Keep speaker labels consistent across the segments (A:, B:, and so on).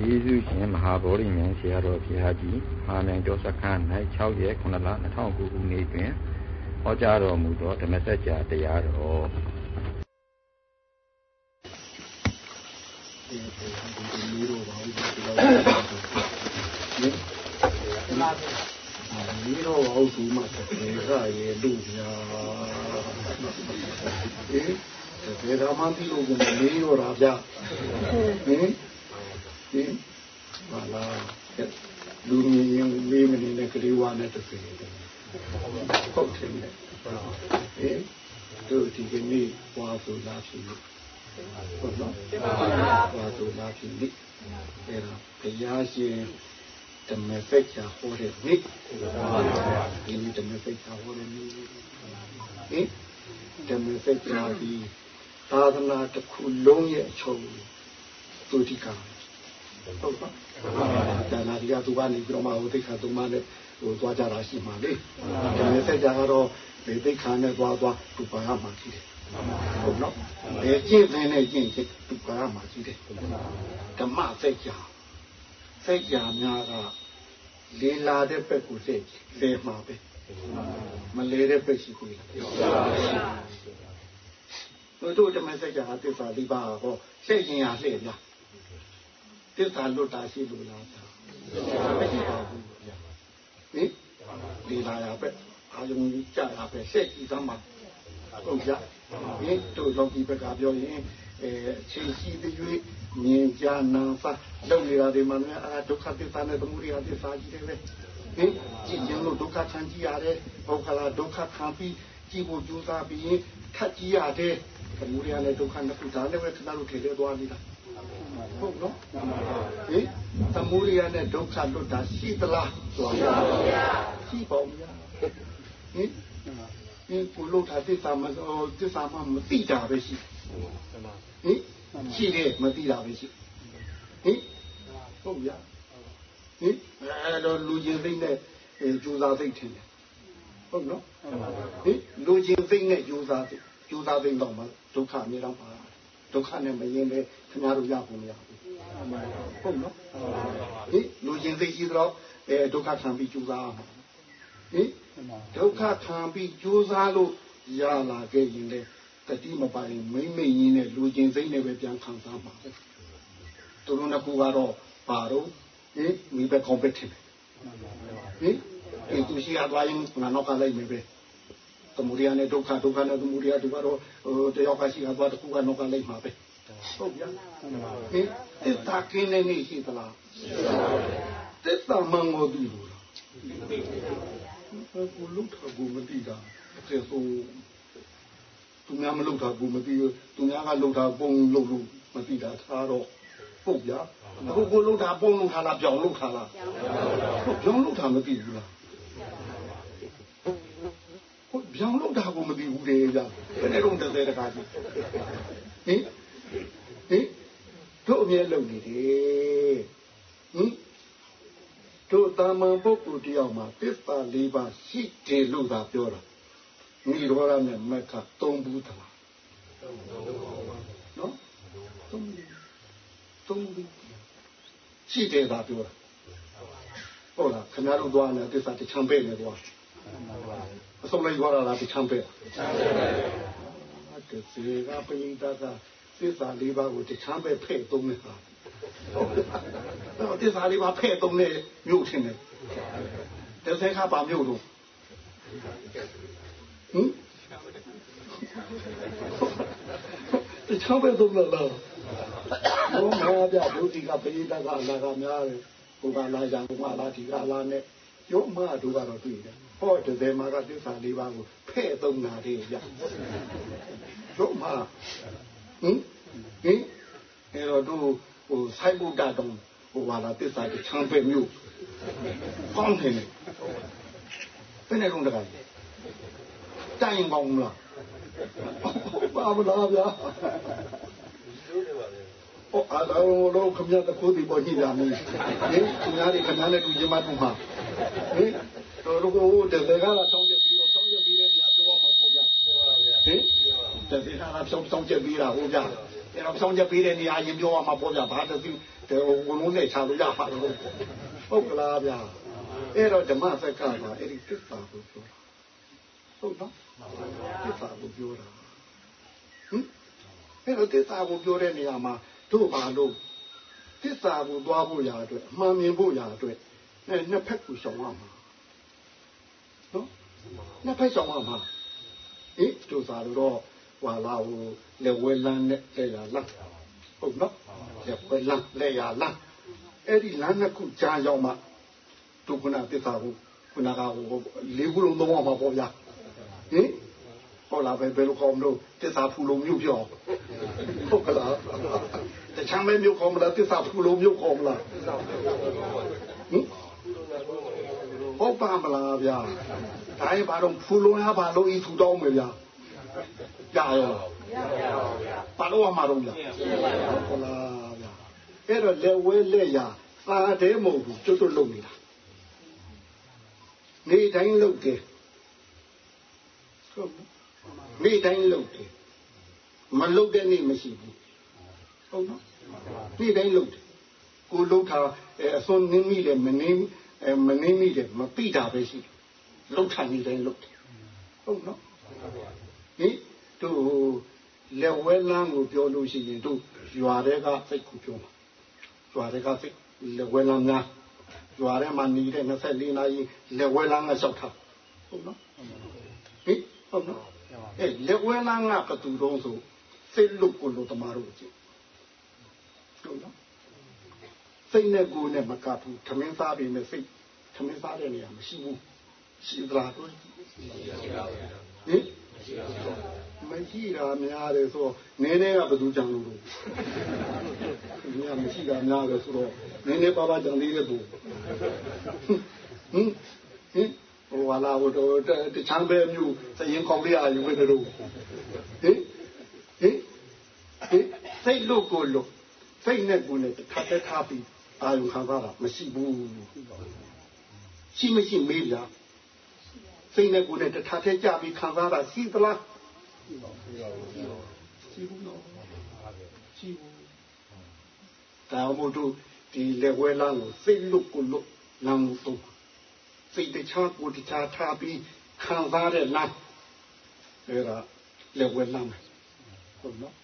A: ယေရှုရှင်မဟာဗောဓိမြတ်ဆရာတော်ဘုရားကြီးမဟာမြိုင်ကျော်စခန်း၌6ရက်9လ2009ခုနှစ်တွင်ဟောကြားတော်မူသောဓမ္မစကြာတရားတော်
B: ဒီဒီလိုပါဘူးဒီလိုဒီတော့ဟုတ်ဒီမှာတကယ်ကရေလူညာအေးတကယ်တော့မှဒီလိုကိုမေးရောတာဗျဟင် ဟင်ဟာလာလူမြင်ရင်လေးမနေနဲ့ကလေးဝါနဲ့တကယ်ဟုတ်တယ်ဟင်တို့ဒီကနေ့ဝါဆိုလာဖြစ်ဟုတ်နော်ဝါဆိုလာဖြစ်အဲ့ဒါဘုရားရှင်ဓမ္မစက်ချာဟောတဲ့နေ့ဒီနေ့ဓမ္မစက်ချာဟောတဲ့နေ့ဟင်ဓမ္မစက်ချာဒီသာသနာတစ်ခုလုံးရဲ့အချုပ်သူတိက ဟုတ်ပါဒါနာဒီကသူကနေပြီးတော့မှဟိုသိခါသူမနဲ့ဟိုသွားကြတာရှိမှလေဓမ္မစက်ချာကတော့ဒီသိခါနဲ့သွားသွားသူပါရမှရှိတယ်ဟုတ်နော်အဲကျင့်တဲ့နဲ့ကျင့်ချင်းသူပါရမှရှိတယ်ဓမ္မစက်ချာစိတ်ကြာများကလေလာတဲ့ဘက်ကိုစိတ်လေမှာပဲမလေတဲ့ဘက်ရှိကိုပြောတို့တို့တမစိတ်ကြာသစ္စာလေးပါဟောစိတ်ကျင်ရလှည့်လား သစ္စာလွတ်တာရှိလို့လားမရှိပါဘူးဟင်လေလာရပဲအာယုံကြရပဲစိတ်ကြည့်သမ်းမှာဟုတ်ကြဟင်တို့လောကီဘက်ကပြောရင်အဲအချိန်ရှိတဲ့၍မြင်ကြနာဖလုပ်နေတာဒီမှာလည်းအာဒုက္ခသစ္စာနဲ့သမုဒိယသစ္စာကြီးတယ်ပဲဟင်ကြည်ရင်လို့ဒုက္ခခံကြည့်ရတယ်ဟုတ်ကလားဒုက္ခခံပြီးကြည့်ဖို့ကြိုးစားပြီးထပ်ကြည့်ရတယ်သမုဒိယနဲ့ဒုက္ခနှစ်ခုဒါလည်းပဲခဏလို့ထည့်လဲသွားနေတာ ဟုတ်နော်ဟင်သမုဒိယနဲ့ဒုက္ခလွတ်တာရှိသလားဆိုတာရှိပါဦးဗျာဟင်ဒီကိုလို့တာသစ္စာမသစ္စာမမသိတာပဲရှိဟင်ရှိတယ်မသိတာပဲရှိဟင်ဟုတ်ဗျာဟင်အဲတော့လူချင်းသိနဲ့ကြိုးစားသိထင်တယ်ဟုတ်နော်ဟင်လူချင်းသိနဲ့ကြိုးစားသိကြိုးစားသိတော့မှဒုက္ခအများတော့ပါ ဒုက္ခနဲ့မရင်လည်းခင်ဗျားတို့ရဖို့မရဘူးဟုတ်နော်ဟင်လူချင်းသိရှိတော့အဲဒုက္ခခံပြီးကြိုးစားမှာဟင်ဒုက္ခခံပြီးကြိုးစားလို့ရလာခဲ့ရင်လည်းတတိမပိုင်မိမ့်မိတ်ရင်းနဲ့လူချင်းစိတ်နဲ့ပဲပြန်ခံစားမှာသူတို့ကကူကတော့ပါတော့ဟင်မိဘကောင်းပဲထင်တယ်ဟင်ဒီသူရှိရသွားရင်ငါတော့ကလိုက်မယ်ပဲ သမုဒိယနဲ့ဒုက္ခဒုက္ခနဲ့သမုဒိယဒီကတော့ဟိုတယောက်ကရှိရသွားတခုကတော့ကလိုက်မှာပဲဟုတ်ဗျာဟင်သစ္စာကင်းနေနေရှိသလားသစ္စာမငေါ်သူလို့ကိုလုထကိုမတိတာကျေဆိုသူများမလုတာကိုမတိသူများကလုတာပုံလုလို့မတိတာသားတော့ဟုတ်ဗျာအခုကိုလုတာပုံလုထားလားပြောင်းလုထားလားပြောင်းလုထားမသိဘူးလားဟုတ် ပြောင်းလုတာကိုမသိဘူးလေဗျာဘယ်နဲ့တော့30တခါကြီးဟင်ဟင်တို့အမြဲလုံနေတယ်ဟင်တို့တာမန်ပုဂ္ဂိုလ်တယောက်မှာသစ္စာ၄ပါးရှိတယ်လို့သာပြောတာမိရောရနဲ့မက်ကသုံးဘူးသလားနော်သုံးဘူးသုံးဘူးရှိတယ်သာပြောတာဟုတ်လားခင်ဗျားတို့သွားနေသစ္စာတချမ်းပဲ့နေသွား အစုံလိုက်သွားတာလားတချမ်းပဲ့တချမ်းပဲ့ပါတစေကပိဋကသစ္စာ၄ပါးကိုတချမ်းပဲ့ဖဲ့သုံးနေတာတော့တစ္ဆာလေးပါဖဲ့သုံးနေမြို့ထင်တယ်တဆဲခါပါမြို့တော့ဟင်တချောင်းပဲသုံးလာလားဘုံမာပြဒုတိကပိဋကကအနာကများတယ်ဘုရားလာကြဘုရားလာဒီကလာနဲ့ရုံမတို့ကတော့တွေ့တယ် ဟောတည်းမှာကတစ္ဆာလေးပါကိုဖဲ့သုံးတာတည်းဗျရုံမဟင်ဟင်အဲ့တော့တို့ဟိုဆိုင်ဘုဒ္ဓတုံးဟိုပါလာတစ္ဆာချမ်းပဲမျိုးကောင်းတယ်ဘယ်နဲ့လုံးတကားတိုင်ကောင်းလားပါမလားဗျာဟောအားလုံးလုံးခမရတခုဒီပေါ်ကြည့်ရမယ်ဟင်သူများတွေခဏနဲ့တူချင်မှတူမှာဟင် တို့တို့တဲ့ကလာတောင်းချက်ပြီးတော့တောင်းချက်ပြီးတဲ့နေရာပြောမှာပေါ့ဗျာဟင်တဲ့ကလာဖြောင်းတောင်းချက်ပြီးတာဟုတ်ဗျာဟအဲ့တော့ဆောင်ချက်ပေးတဲ့နေရာရင်ပြောရမှာပေါ့ဗျာဘာတသိဟိုဝင်လုံးနဲ့ချလို့ရပါလို့ဟုတ်ကလားဗျာအဲ့တော့ဓမ္မစက္ကကအဲ့ဒီသစ္စာကိုပြောတာဟုတ်နော်သစ္စာကိုပြောတာဟင်အဲ့တော့သစ္စာကိုပြောတဲ့နေရာမှာတို့ဘာလို့သစ္စာကိုသွားဖို့ရာအတွက်အမှန်မြင်ဖို့ရာအတွက်အဲနှစ်ဖက်ကိုရှောင်ရမှာ နော်နှစ်ဖက်ရှောင်ရမှာဟင်တို့သာတော့ဟွာလာဟိုလက်ဝဲလန်းနဲ့လက်ရလန်းဟုတ်နော်လက်ဝဲလန်းလက်ရလန်းအဲ့ဒီလမ်းနှစ်ခုကြားရောက်မှတို့ခုနသစ္စာကိုခုနကဟိုလေးခုလုံးသုံးအောင်ပါပေါ့ဗျာဟင်ဟောလာပဲဘယ်လိုကောင်းလို့သစ္စာဖူလုံးမြို့ပြောဟုတ်ကလားတချမ်းမဲမြို့ကောင်းမလားသစ္စာဖူလုံးမြို့ကောင်းမလား ဟင်ဟုတ်ပါမလားဗျာဒါရင်ဘာတော့ဖူလုံးရပါလို့ဤထူတောင်းမယ်ဗျာကြာရောဘာလို့အမှာတော့ဗျာဟုတ်လားဗျာအဲ့တော့လက်ဝဲလက်ရသာတဲ့မဟုတ်ဘူးကျွတ်ကျွတ်လုံနေတာနေတိုင်းလုံတယ်ဟုတ်နေ့တိုင်းလုပ်တယ်မလုပ်တဲ့နေ့မရှိဘူးဟုတ်နော်နေ့တိုင်းလုပ်တယ်ကိုလုပ်တာအစွန်းနင်းမိတယ်မနင်း မနင်းမိတယ်မပိတာပဲရှိတယ်လုပ်တာနေ့တိုင်းလုပ်တယ်ဟုတ်နော်ဟင်တို့လက်ဝဲလမ်းကိုပြောလို့ရှိရင်တို့ရွာတဲ့ကစိတ်ကိုပြောမှာရွာတဲ့ကစိတ်လက်ဝဲလမ်းများရွာထဲမှာနေတဲ့24နာရီလက်ဝဲလမ်းကလျှောက်တာဟုတ်နော်ဟင်ဟုတ်နော်အဲလက်ဝဲလန်းကဘသူတုံးဆိုစိတ်လုတ်ကိုလို့တမားတို့ကြည့်ဟုတ်နော် စိတ်နဲ့ကိုယ်နဲ့မကပ်ဘူးသမင်းစားပြီးနဲ့စိတ်သမင်းစားတဲ့နေရာမရှိဘူးရှိသလားတို့ဟင်မရှိတာများတယ်ဆိုနည်းနည်းကဘသူကြောင့်လို့လို့ဒီကမရှိတာများတယ်ဆိုတော့နည်းနည်းပါပါကြောင့်လေးတဲ့သူဟင်ဟင်ဟိုလာဟိုတချမ်းပဲမျိုးစရင်ကောင်းလေးအာယူခဲ့တယ်လို့ဟင်ဟင်ဟင်စိတ်လို့ကိုလို့စိတ်နဲ့ကိုယ်နဲ့တစ်ခါတည်းထားပြီး အာယူခံစားတာမရှိဘူးရှိမရှိမေးပြစိတ်နဲ့ကိုယ်နဲ့တစ်ခါတည်းကြပြီးခံစားတာရှိသလားရှိဘူးနော်ရှိဘူးဒါမှမဟုတ်ဒီလက်ဝဲလမ်းကိုစိတ်လို့ကိုလို့လမ်းကိုစိတ်တခြားကိုတခြားထားပြီးခံစားတဲ့လမ်းအဲ့ဒါလက်ဝဲလမ်းပဲဟုတ်နော်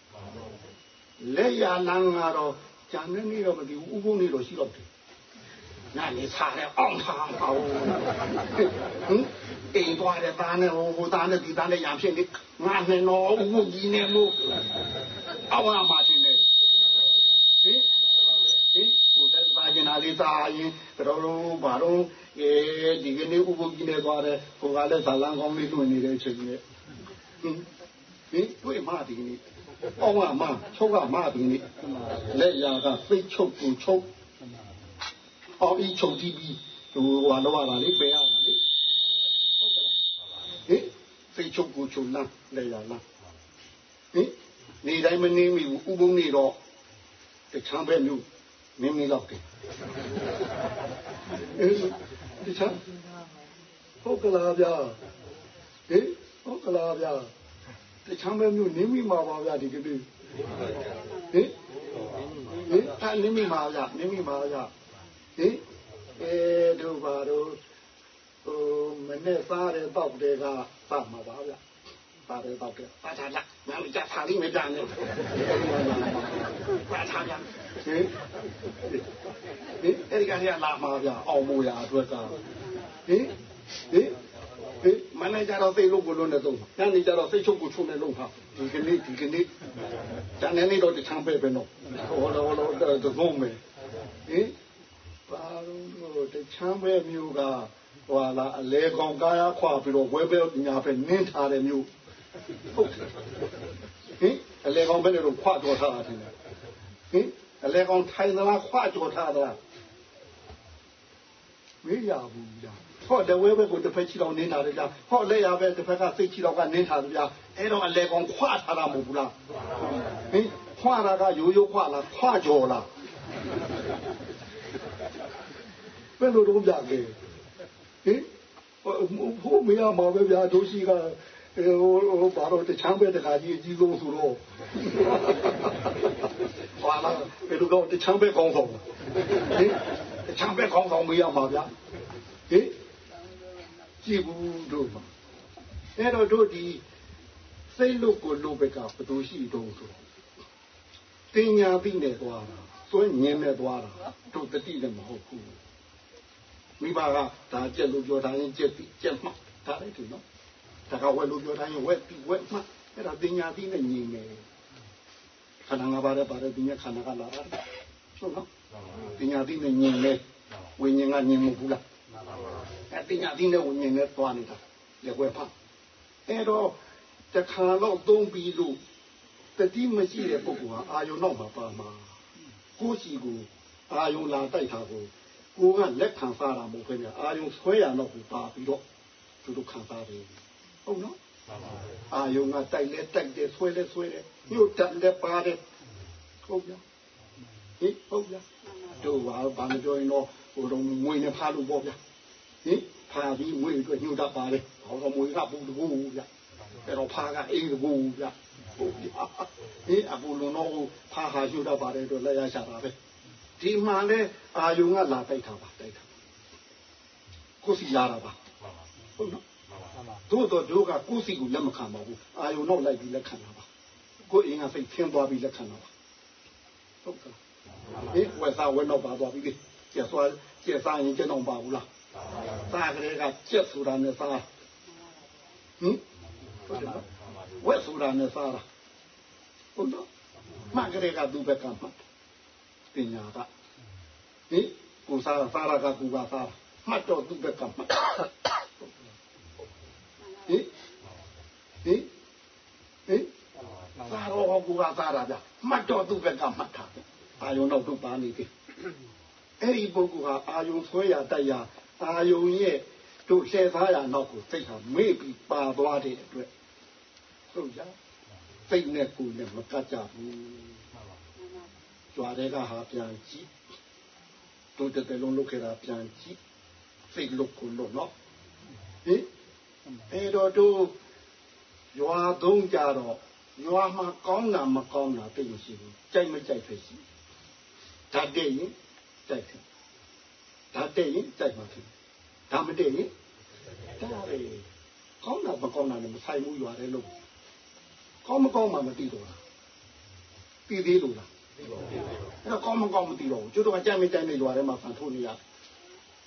B: လက်ရလမ်းကတော့ ဂျန်နေနေတော့မသိဘူးဥပုံနေတော့ရှိတော့တယ်နာနေစားတဲ့အောင်ထားပါဦးဟင်အိမ်သွားတဲ့သားနဲ့ဟိုဟိုသားနဲ့ဒီသားနဲ့ရံဖြစ်နေငါနဲ့တော့ဥပုံကြီးနေလို့အောင်ရမှာတင်နေဟင်ဟင်ကိုတက်ပါကျင်လာလေးစားရင်တော်တော်ဘာတော့အဲဒီကနေ့ဥပုပ်ကြီးနဲ့သွားတယ်ကိုကလည်းဇာလန်းကောင်းလေးတွေ့နေတဲ့အချိန်နဲ့ဟင်ဟင်တွေ့မှဒီနေ့ အောင်းကမှချုပ်ကမှဒီနေ့လက်ရာကစိတ်ချုပ်ကိုချုပ်အောင်းဤချုပ်ကြည့်ပြီးဟိုဟာလောက်ရတာလေပယ်ရတာလေဟုတ်ကလားဟင်စိတ်ချုပ်ကိုချုပ်လားလက်ရာလားဟင်နေတိုင်းမနေမိဘူးဥပုံနေတော့တချမ်းပဲမျိုးမင်းမင်းတော့တယ်ဒီချမ်းဟုတ်ကလားဗျာဟေးဟုတ်ကလားဗျာ တချမ်းပဲမျိုးနင်းမိမှာပါဗျာဒီကနေ့ဟေးဟေးအနင်းမိမှာဗျာနင်းမိမှာဗျာဟေးအဲတို့ပါတော့ဟိုမနဲ့စားတဲ့တောက်တဲ့ကပတ်မှာပါဗျာပါတယ်တော့ကပါတာလာငါမကြပါလိမ့်မယ်ကြတယ်ပါတာဗျာဟင်ဟင်အဲ့ဒီကနေ့လာမှာဗျာအောင်မိုးရအတွက်ကဟင်ဟင် ဟင်မန်နေဂျာတော့သိလို့ကိုလုံးနဲ့သုံးညနေကျတော့သိချုပ်ကိုချုံနဲ့လုံးဟာဒီကနေ့ဒီကနေ့တန်နေတော့တချမ်းပဲပဲနော်ဟောတော့ဟောတော့သုံးမယ်ဟင်ပါတော့တချမ်းပဲမျိုးကဟွာလာအလဲကောင်ကားရခွာပြီးတော့ဝဲပဲညာပဲနင်းထားတဲ့မျိုးဟုတ်ဟင်အလဲကောင်ပဲလို့ခွာတော်ထားတာတင်ဟင်အလဲကောင်ထိုင်သလားခွာကြော်ထားသလားမေးရဘူးကြာ ဟောတဝဲဘက်ကိုတစ်ဖက်ချီတော့နင်းထားတယ်ကြာဟောလက်ရပဲတစ်ဖက်ကစိတ်ချီတော့ကနင်းထားတယ်ကြာအဲ့တော့အလဲကောင်ခွာထားတာမဟုတ်ဘူးလားဟင်ခွာတာကရိုးရိုးခွာလားခွာကြော်လားဘယ်လိုတော့ပြခဲ့ဟင်ဟိုမေးရမှာပဲဗျာတို့ရှိကဟဟိုဟိုဘာလို့တချမ်းပဲတခါကြီးအကြီးဆုံးဆိုတော့ဟာလာဘယ်လိုတော့တချမ်းပဲကောင်းဆောင်ဟင်တချမ်းပဲကောင်းဆောင်မရပါဗျာဟင် ကြည့်ဘူးတို့မှာအဲ့တော့တို့ဒီစိတ်လို့ကိုလို့ဘက်ကဘသူရှိတုံးဆိုတင်ညာပြီးနေသွားတာစွန့်ညင်းနေသွားတာတို့တတိလည်းမဟုတ်ဘူးမိဘကဒါကြက်လို့ပြောတာရင်ကြက်ပြီးကြက်မှဒါလည်းဒီနော်တခါဝက်လို့ပြောတိုင်းဝက်ပြီးဝက်မှအဲ့ဒါပညာသိနဲ့ညီနေခန္ဓာငါးပါးနဲ့ပါတယ်ပညာခန္ဓာကလာတာဟုတ်နော်ပညာသိနဲ့ညီနေဝိညာဉ်ကညီမဘူးလား အဲ့ပညာသိနဲ့ဝိညာဉ်နဲ့သွားနေတာလေဝက်ဖအဲ့တော့တခါတော့သုံးပြီးလို့တတိမရှိတဲ့ပုဂ္ဂိုလ်ဟာအာယုံတော့မှာပါမှာကိုယ်စီကိုအာယုံလာတိုက်တာကိုကိုကလက်ခံစားတာမဟုတ်ခင်ဗျာအာယုံဆွဲရတော့ကိုပါပြီးတော့သူတို့ခံစားတယ်ဟုတ်နော်အာယုံကတိုက်လဲတိုက်တယ်ဆွဲလဲဆွဲတယ်ညှို့တက်လဲပါတယ်ဟုတ်ဗျာဟင်ဟုတ်ဗျာတို့ဘာဘာမပြောရင်တော့ဟိုတော့ငွေနဲ့ဖားလို့ပေါ့ဗျာဟင် ဖားပြီးငွေအတွက်ညှို့တတ်ပါတယ်ဟောတော့ငွေကဘူးတကူဗျာအဲ့တော့ဖားကအေးတကူဗျာဟုတ်ဗျာဟင်အခုလုံးတော့ဖားဟာညှို့တတ်ပါတယ်တော့လက်ရရှာတာပဲဒီမှလဲအာယုံကလာတိုက်တာပါတိုက်တာကိုစီလာတာပါဟုတ်နော်တို့တော့တို့ကကိုယ်စီကိုလက်မခံပါဘူးအာယုံတော့လိုက်ပြီးလက်ခံတာပါကိုယ်အင်းကစိတ်ထင်းသွားပြီးလက်ခံတာပါဟုတ်ကဲ့ဒီဝက်သားဝက်တော့ပါသွားပြီလေကျက်သွားကျက်စားရင်ကျက်တော့ပါဘူးလား စားကလေးကကျက်ဆိုတာနဲ့စားဟင်ဝက်ဆိုတာနဲ့စားတာဟုတ်တော့မကလေးကသူ့ဘက်ကမှပညာကဟင်ကိုစားစားရကကူကစားမှတ်တော့သူ့ဘက်ကမှတ်ဟင်ဟင်ဟင်သာရောကူကသာတာဗျမှတ်တော့သူ့ဘက်ကမှတ်တာအာယုံတော့သူ့ပါနေပြီအဲ့ဒီပုဂ္ဂိုလ်ဟာအာယုံဆွဲရတိုက်ရ အာယုံရဲ့တို့လှည့်သားရနောက်ကိုစိတ်ဟာမေ့ပြီးပါသွားတဲ့အတွက်ဟုတ်ကြစိတ်နဲ့ကိုယ်နဲ့မကတ်ကြဘူးကြွားတဲ့ကဟာပြန်ကြည့်တို့တဲ့လုံးလုတ်ခဲ့တာပြန်ကြည့်စိတ်လုတ်ကိုလို့နော်ဟင်အဲ့တော့တို့ရွာသုံးကြတော့ရွာမှာကောင်းတာမကောင်းတာသိမရှိဘူးကြိုက်မကြိုက်ဖြစ်ရှိဓာတ်တဲ့ရင်ကြိုက်တယ် ဓာတ်တဲ့ရင်ကြိုက်မှာဖြစ်ဓာတ်မတဲ့ရင်ဒါပဲကောင်းတာမကောင်းတာလည်းမဆိုင်ဘူးရွာတယ်လို့ကောင်းမကောင်းမှမသိတော့လားသိသေးလို့လားအဲ့တော့ကောင်းမကောင်းမသိတော့ဘူးကျွတ်တော့ကြမ်းမကြမ်းနေရွာထဲမှာဖန်ထုတ်နေရ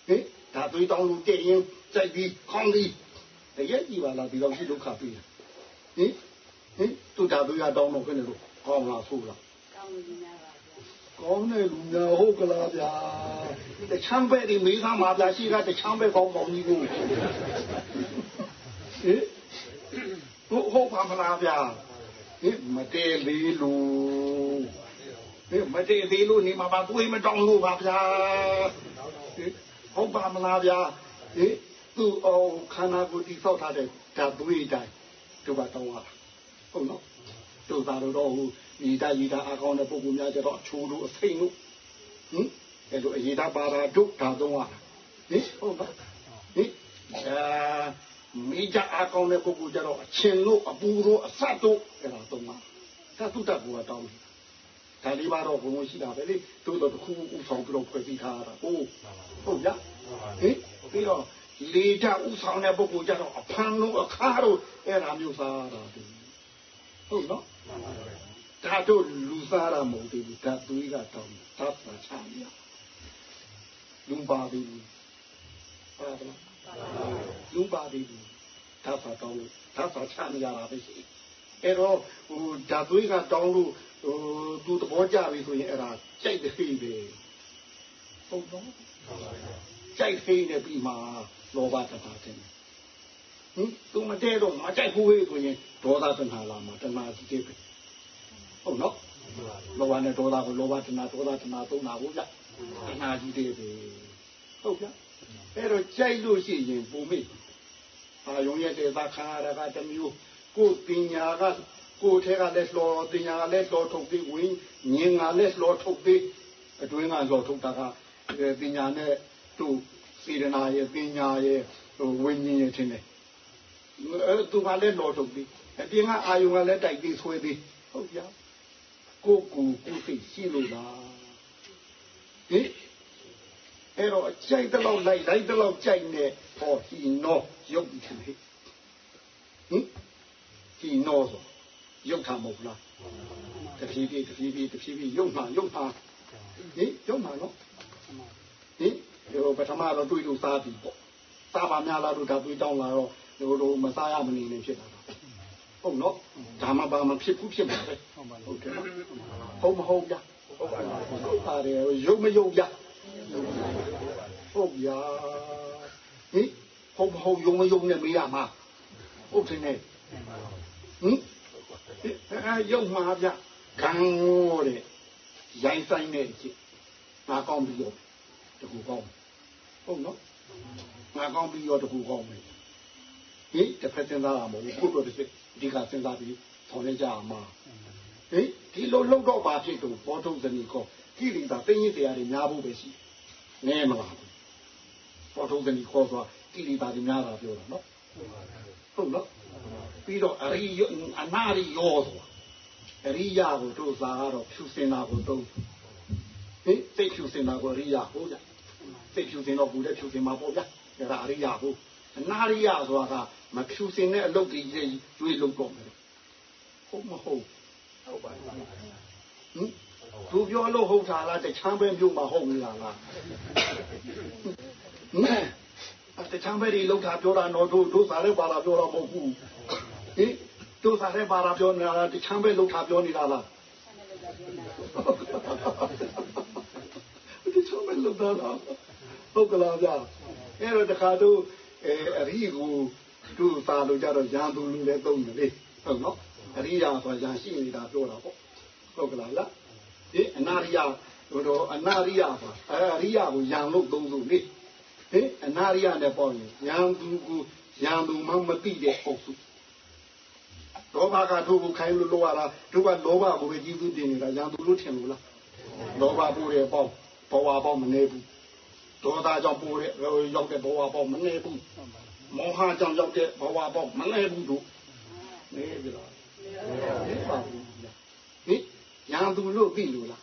B: ဟင်ဒါသွေးတောင်းလို့တဲ့ရင်ကြိုက်ပြီးကောင်းပြီးတကယ်ကြည့်ပါလားဒီလောက်ရှိဒုက္ခပြီးဟင်ဟင်သူတာသူရတောင်းတော့ခင်းလို့ကောင်းလားဆိုးလားကောင်းလူများပါဗျာ ကောင်းတဲ့လူများဟုတ်ကလားဗျာတချမ်းပဲဒီမေးသားမှာဗျာရှိကတချမ်းပဲကောင်းကောင်းကြီးကိုဟင်ဟုတ်ဟုတ်ပါမလားဗျာဟင်မတည့်လေးလို့ဟင်မတည့်သေးလို့နေမှာပါတွေးမတောင်းလို့ပါဗျာဟုတ်ပါမလားဗျာဟင်သူ့အောင်ခန္ဓာကိုယ်တိဆောက်ထားတဲ့ဓာတ်သွေးတိုင်းတို့ပါတောင်းရတာဟုတ်နော်တို့သာတော့ဟို ဤတာဤတာအကောင်းတဲ့ပုဂ္ဂိုလ်များကြတော့အချိုးတို့အစိမ့်တို့ဟင်အဲ့လိုအရေးတာပါတာတို့ဒါသုံးရတာဟင်ဟုတ်ပါဟင်အာမိကြအကောင်းတဲ့ပုဂ္ဂိုလ်ကြတော့အချင်းတို့အပူတို့အဆက်တို့အဲ့ဒါသုံးပါသာတုတ္တဘူကတောင်းတယ်ဒါလေးပါတော့ဘုံရှိတာပဲလေတို့တော့တစ်ခုဥဆောင်ပြီးတော့ဖွဲ့စည်းထားတာဟုတ်ဟုတ်ရဟင်ပြီးတော့လေဓာတ်ဥဆောင်တဲ့ပုဂ္ဂိုလ်ကြတော့အဖန်တို့အခါတို့အဲ့ဒါမျိုးစားတာတူဟုတ်နော် ဒါတို့လူစားတာမဟုတ်ဘူးဓာတ်သွေးကတောင်းဓာတ်ပါချာရလူပါပြီဟုတ်လားလူပါပြီဓာတ်ပါတောင်းဓာတ်ပါချာရတာပဲရှိအဲ့တော့ဟိုဓာတ်သွေးကတောင်းလို့ဟိုသူသဘောကျပြီဆိုရင်အဲ့ဒါကြိုက်တဲ့ပြီဟုတ်တော့ကြိုက်သေးနေပြီမှာလောဘတဏှာတင်ဟင်သူမတဲတော့မကြိုက်ဘူးဟေးဆိုရင်ဒေါသတဏှာလာမှာတဏှာကြီးတယ် ဟုတ်နော်လောဘနဲ့ဒေါသကိုလောဘတဏှာဒေါသတဏှာသုံးတာဟုတ်ကြတဏှာကြီးတယ်ပဲဟုတ်ကြအဲ့တော့ကြိုက်လို့ရှိရင်ပုံမိအာယုံရဲ့ဒေသခံရတာကတမျိုးကိုပညာကကိုထဲကလက်လောပညာကလက်လောထုတ်ပြီးဝင်ငင်ကလက်လောထုတ်ပြီးအတွင်းကလောထုတ်တာကပညာနဲ့သူ့စေတနာရဲ့ပညာရဲ့ဟိုဝိညာဉ်ရဲ့ထင်တယ်သူကလည်းလော်ထုတ်ပြီးအပြင်ကအာယုံကလည်းတိုက်ပြီးဆွဲပြီးဟုတ်ပြ ကိုကူကိုသိရှိလို့လားဟင်အဲ့တော့အကြိုက်တလောက်လိုက်လိုက်တလောက်ကြိုက်နေဟောဟီနောရုပ်ပြီးဟင်ဟီနောဆိုရုပ်ထားမဟုတ်လားတဖြည်းဖြည်းတဖြည်းဖြည်းတဖြည်းဖြည်းရုပ်မှရုပ်မှဟင်ရုပ်မှနော်ဟင်ဒီပထမတော့တွေ့လို့စားပြီပေါ့စားပါများလားလို့ဒါတွေးတောင်းလာတော့ဒီလိုမစားရမနေနဲ့ဖြစ်တာ ဟုတ်နော်ဒါမှပါမဖြစ်ဘူးဖြစ်မှာပဲဟုတ်တယ်ဟုတ်မဟုတ်ဗျဟုတ်ပါတယ်ရုပ်မရုပ်ဗျဟုတ်ဗျာဟင်ဟုတ်မဟုတ်ယုံမယုံနဲ့မေးရမှာဟုတ်တယ်နဲ့ဟင်အဲရုပ်မှာဗျခံတဲ့ရိုင်းဆိုင်တဲ့အချက်ငါကောင်းပြီးတော့တကူကောင်းဟုတ်နော်ငါကောင်းပြီးတော့တကူကောင်းမယ်ဟင်တစ်ဖက်စဉ်းစားရမလို့ကိုယ့်တို့တစ်စိ အဓိကစဉ်းစားပြီးဆောင်ရကြမှာဟင်ဒီလိုလောက်တော့ပါဖြစ်တော့ဘောထုဇနီကောကိရိတာတင်းရင်တရားတွေများဖို့ပဲရှိနေမလားဘောထုဇနီကောဆိုတာကိရိတာတွေများတာပြောတာနော်ဟုတ်နော်ပြီးတော့အရိယအနာရိယောဆိုတာအရိယကိုတို့စားကတော့ဖြူစင်တာကိုတုံးဟင်စိတ်ဖြူစင်တာကိုအရိယဟုတ်ကြစိတ်ဖြူစင်တော့ဘူးလည်းဖြူစင်မှာပေါ့ဗျာဒါကအရိယဟုတ်အနာရိယဆိုတာက မဖြူစင်တဲ့အလုပ်ကြီးကျွေးလုပ်တော့မယ်ဟုတ်မဟုတ်ဟုတ်ပါဘူးဟင်သူပြောလို့ဟုတ်တာလားတချမ်းပဲမျိုးမှာဟုတ်နေတာလားဟင်တချမ်းပဲတွေလောက်တာပြောတာတော့တို့တို့စားလဲပါလာပြောတော့မဟုတ်ဘူးဟင်တို့စားလဲပါလာပြောနေတာလားတချမ်းပဲလောက်တာပြောနေတာလားတချမ်းပဲလောက်တာလားဟုတ်ကလားဗျာအဲ့တော့တခါတို့အဲအရိကို တို့စားလို့ကြတော့ရန်သူလူလည်းသုံးတယ်လေဟုတ်နော်အရိယာဆိုရန်ရှိနေတာပြောတာပေါ့ဟုတ်ကလားလားဒီအနာရိယတို့တော့အနာရိယပါအဲအရိယကိုရန်လို့သုံးလို့လေဟင်အနာရိယနဲ့ပေါ့ရင်ရန်သူကိုရန်သူမှမသိတဲ့အုပ်စုလောဘကတို့ကိုခိုင်းလို့လောရတာတို့ကလောဘကိုပဲကြီးစုတင်နေတာရန်သူလို့ထင်လို့လားလောဘပို့တဲ့ပေါ့ဘဝပေါ့မနေဘူးဒေါသကြောင့်ပို့တဲ့ရောက်တဲ့ဘဝပေါ့မနေဘူး မောဟကြောင့်ရောက်တဲ့ဘဝပေါ့မနေဘူးတို့နေပြီလားနေပါဘူးဟင်ရန်သူလို့သိလို့လား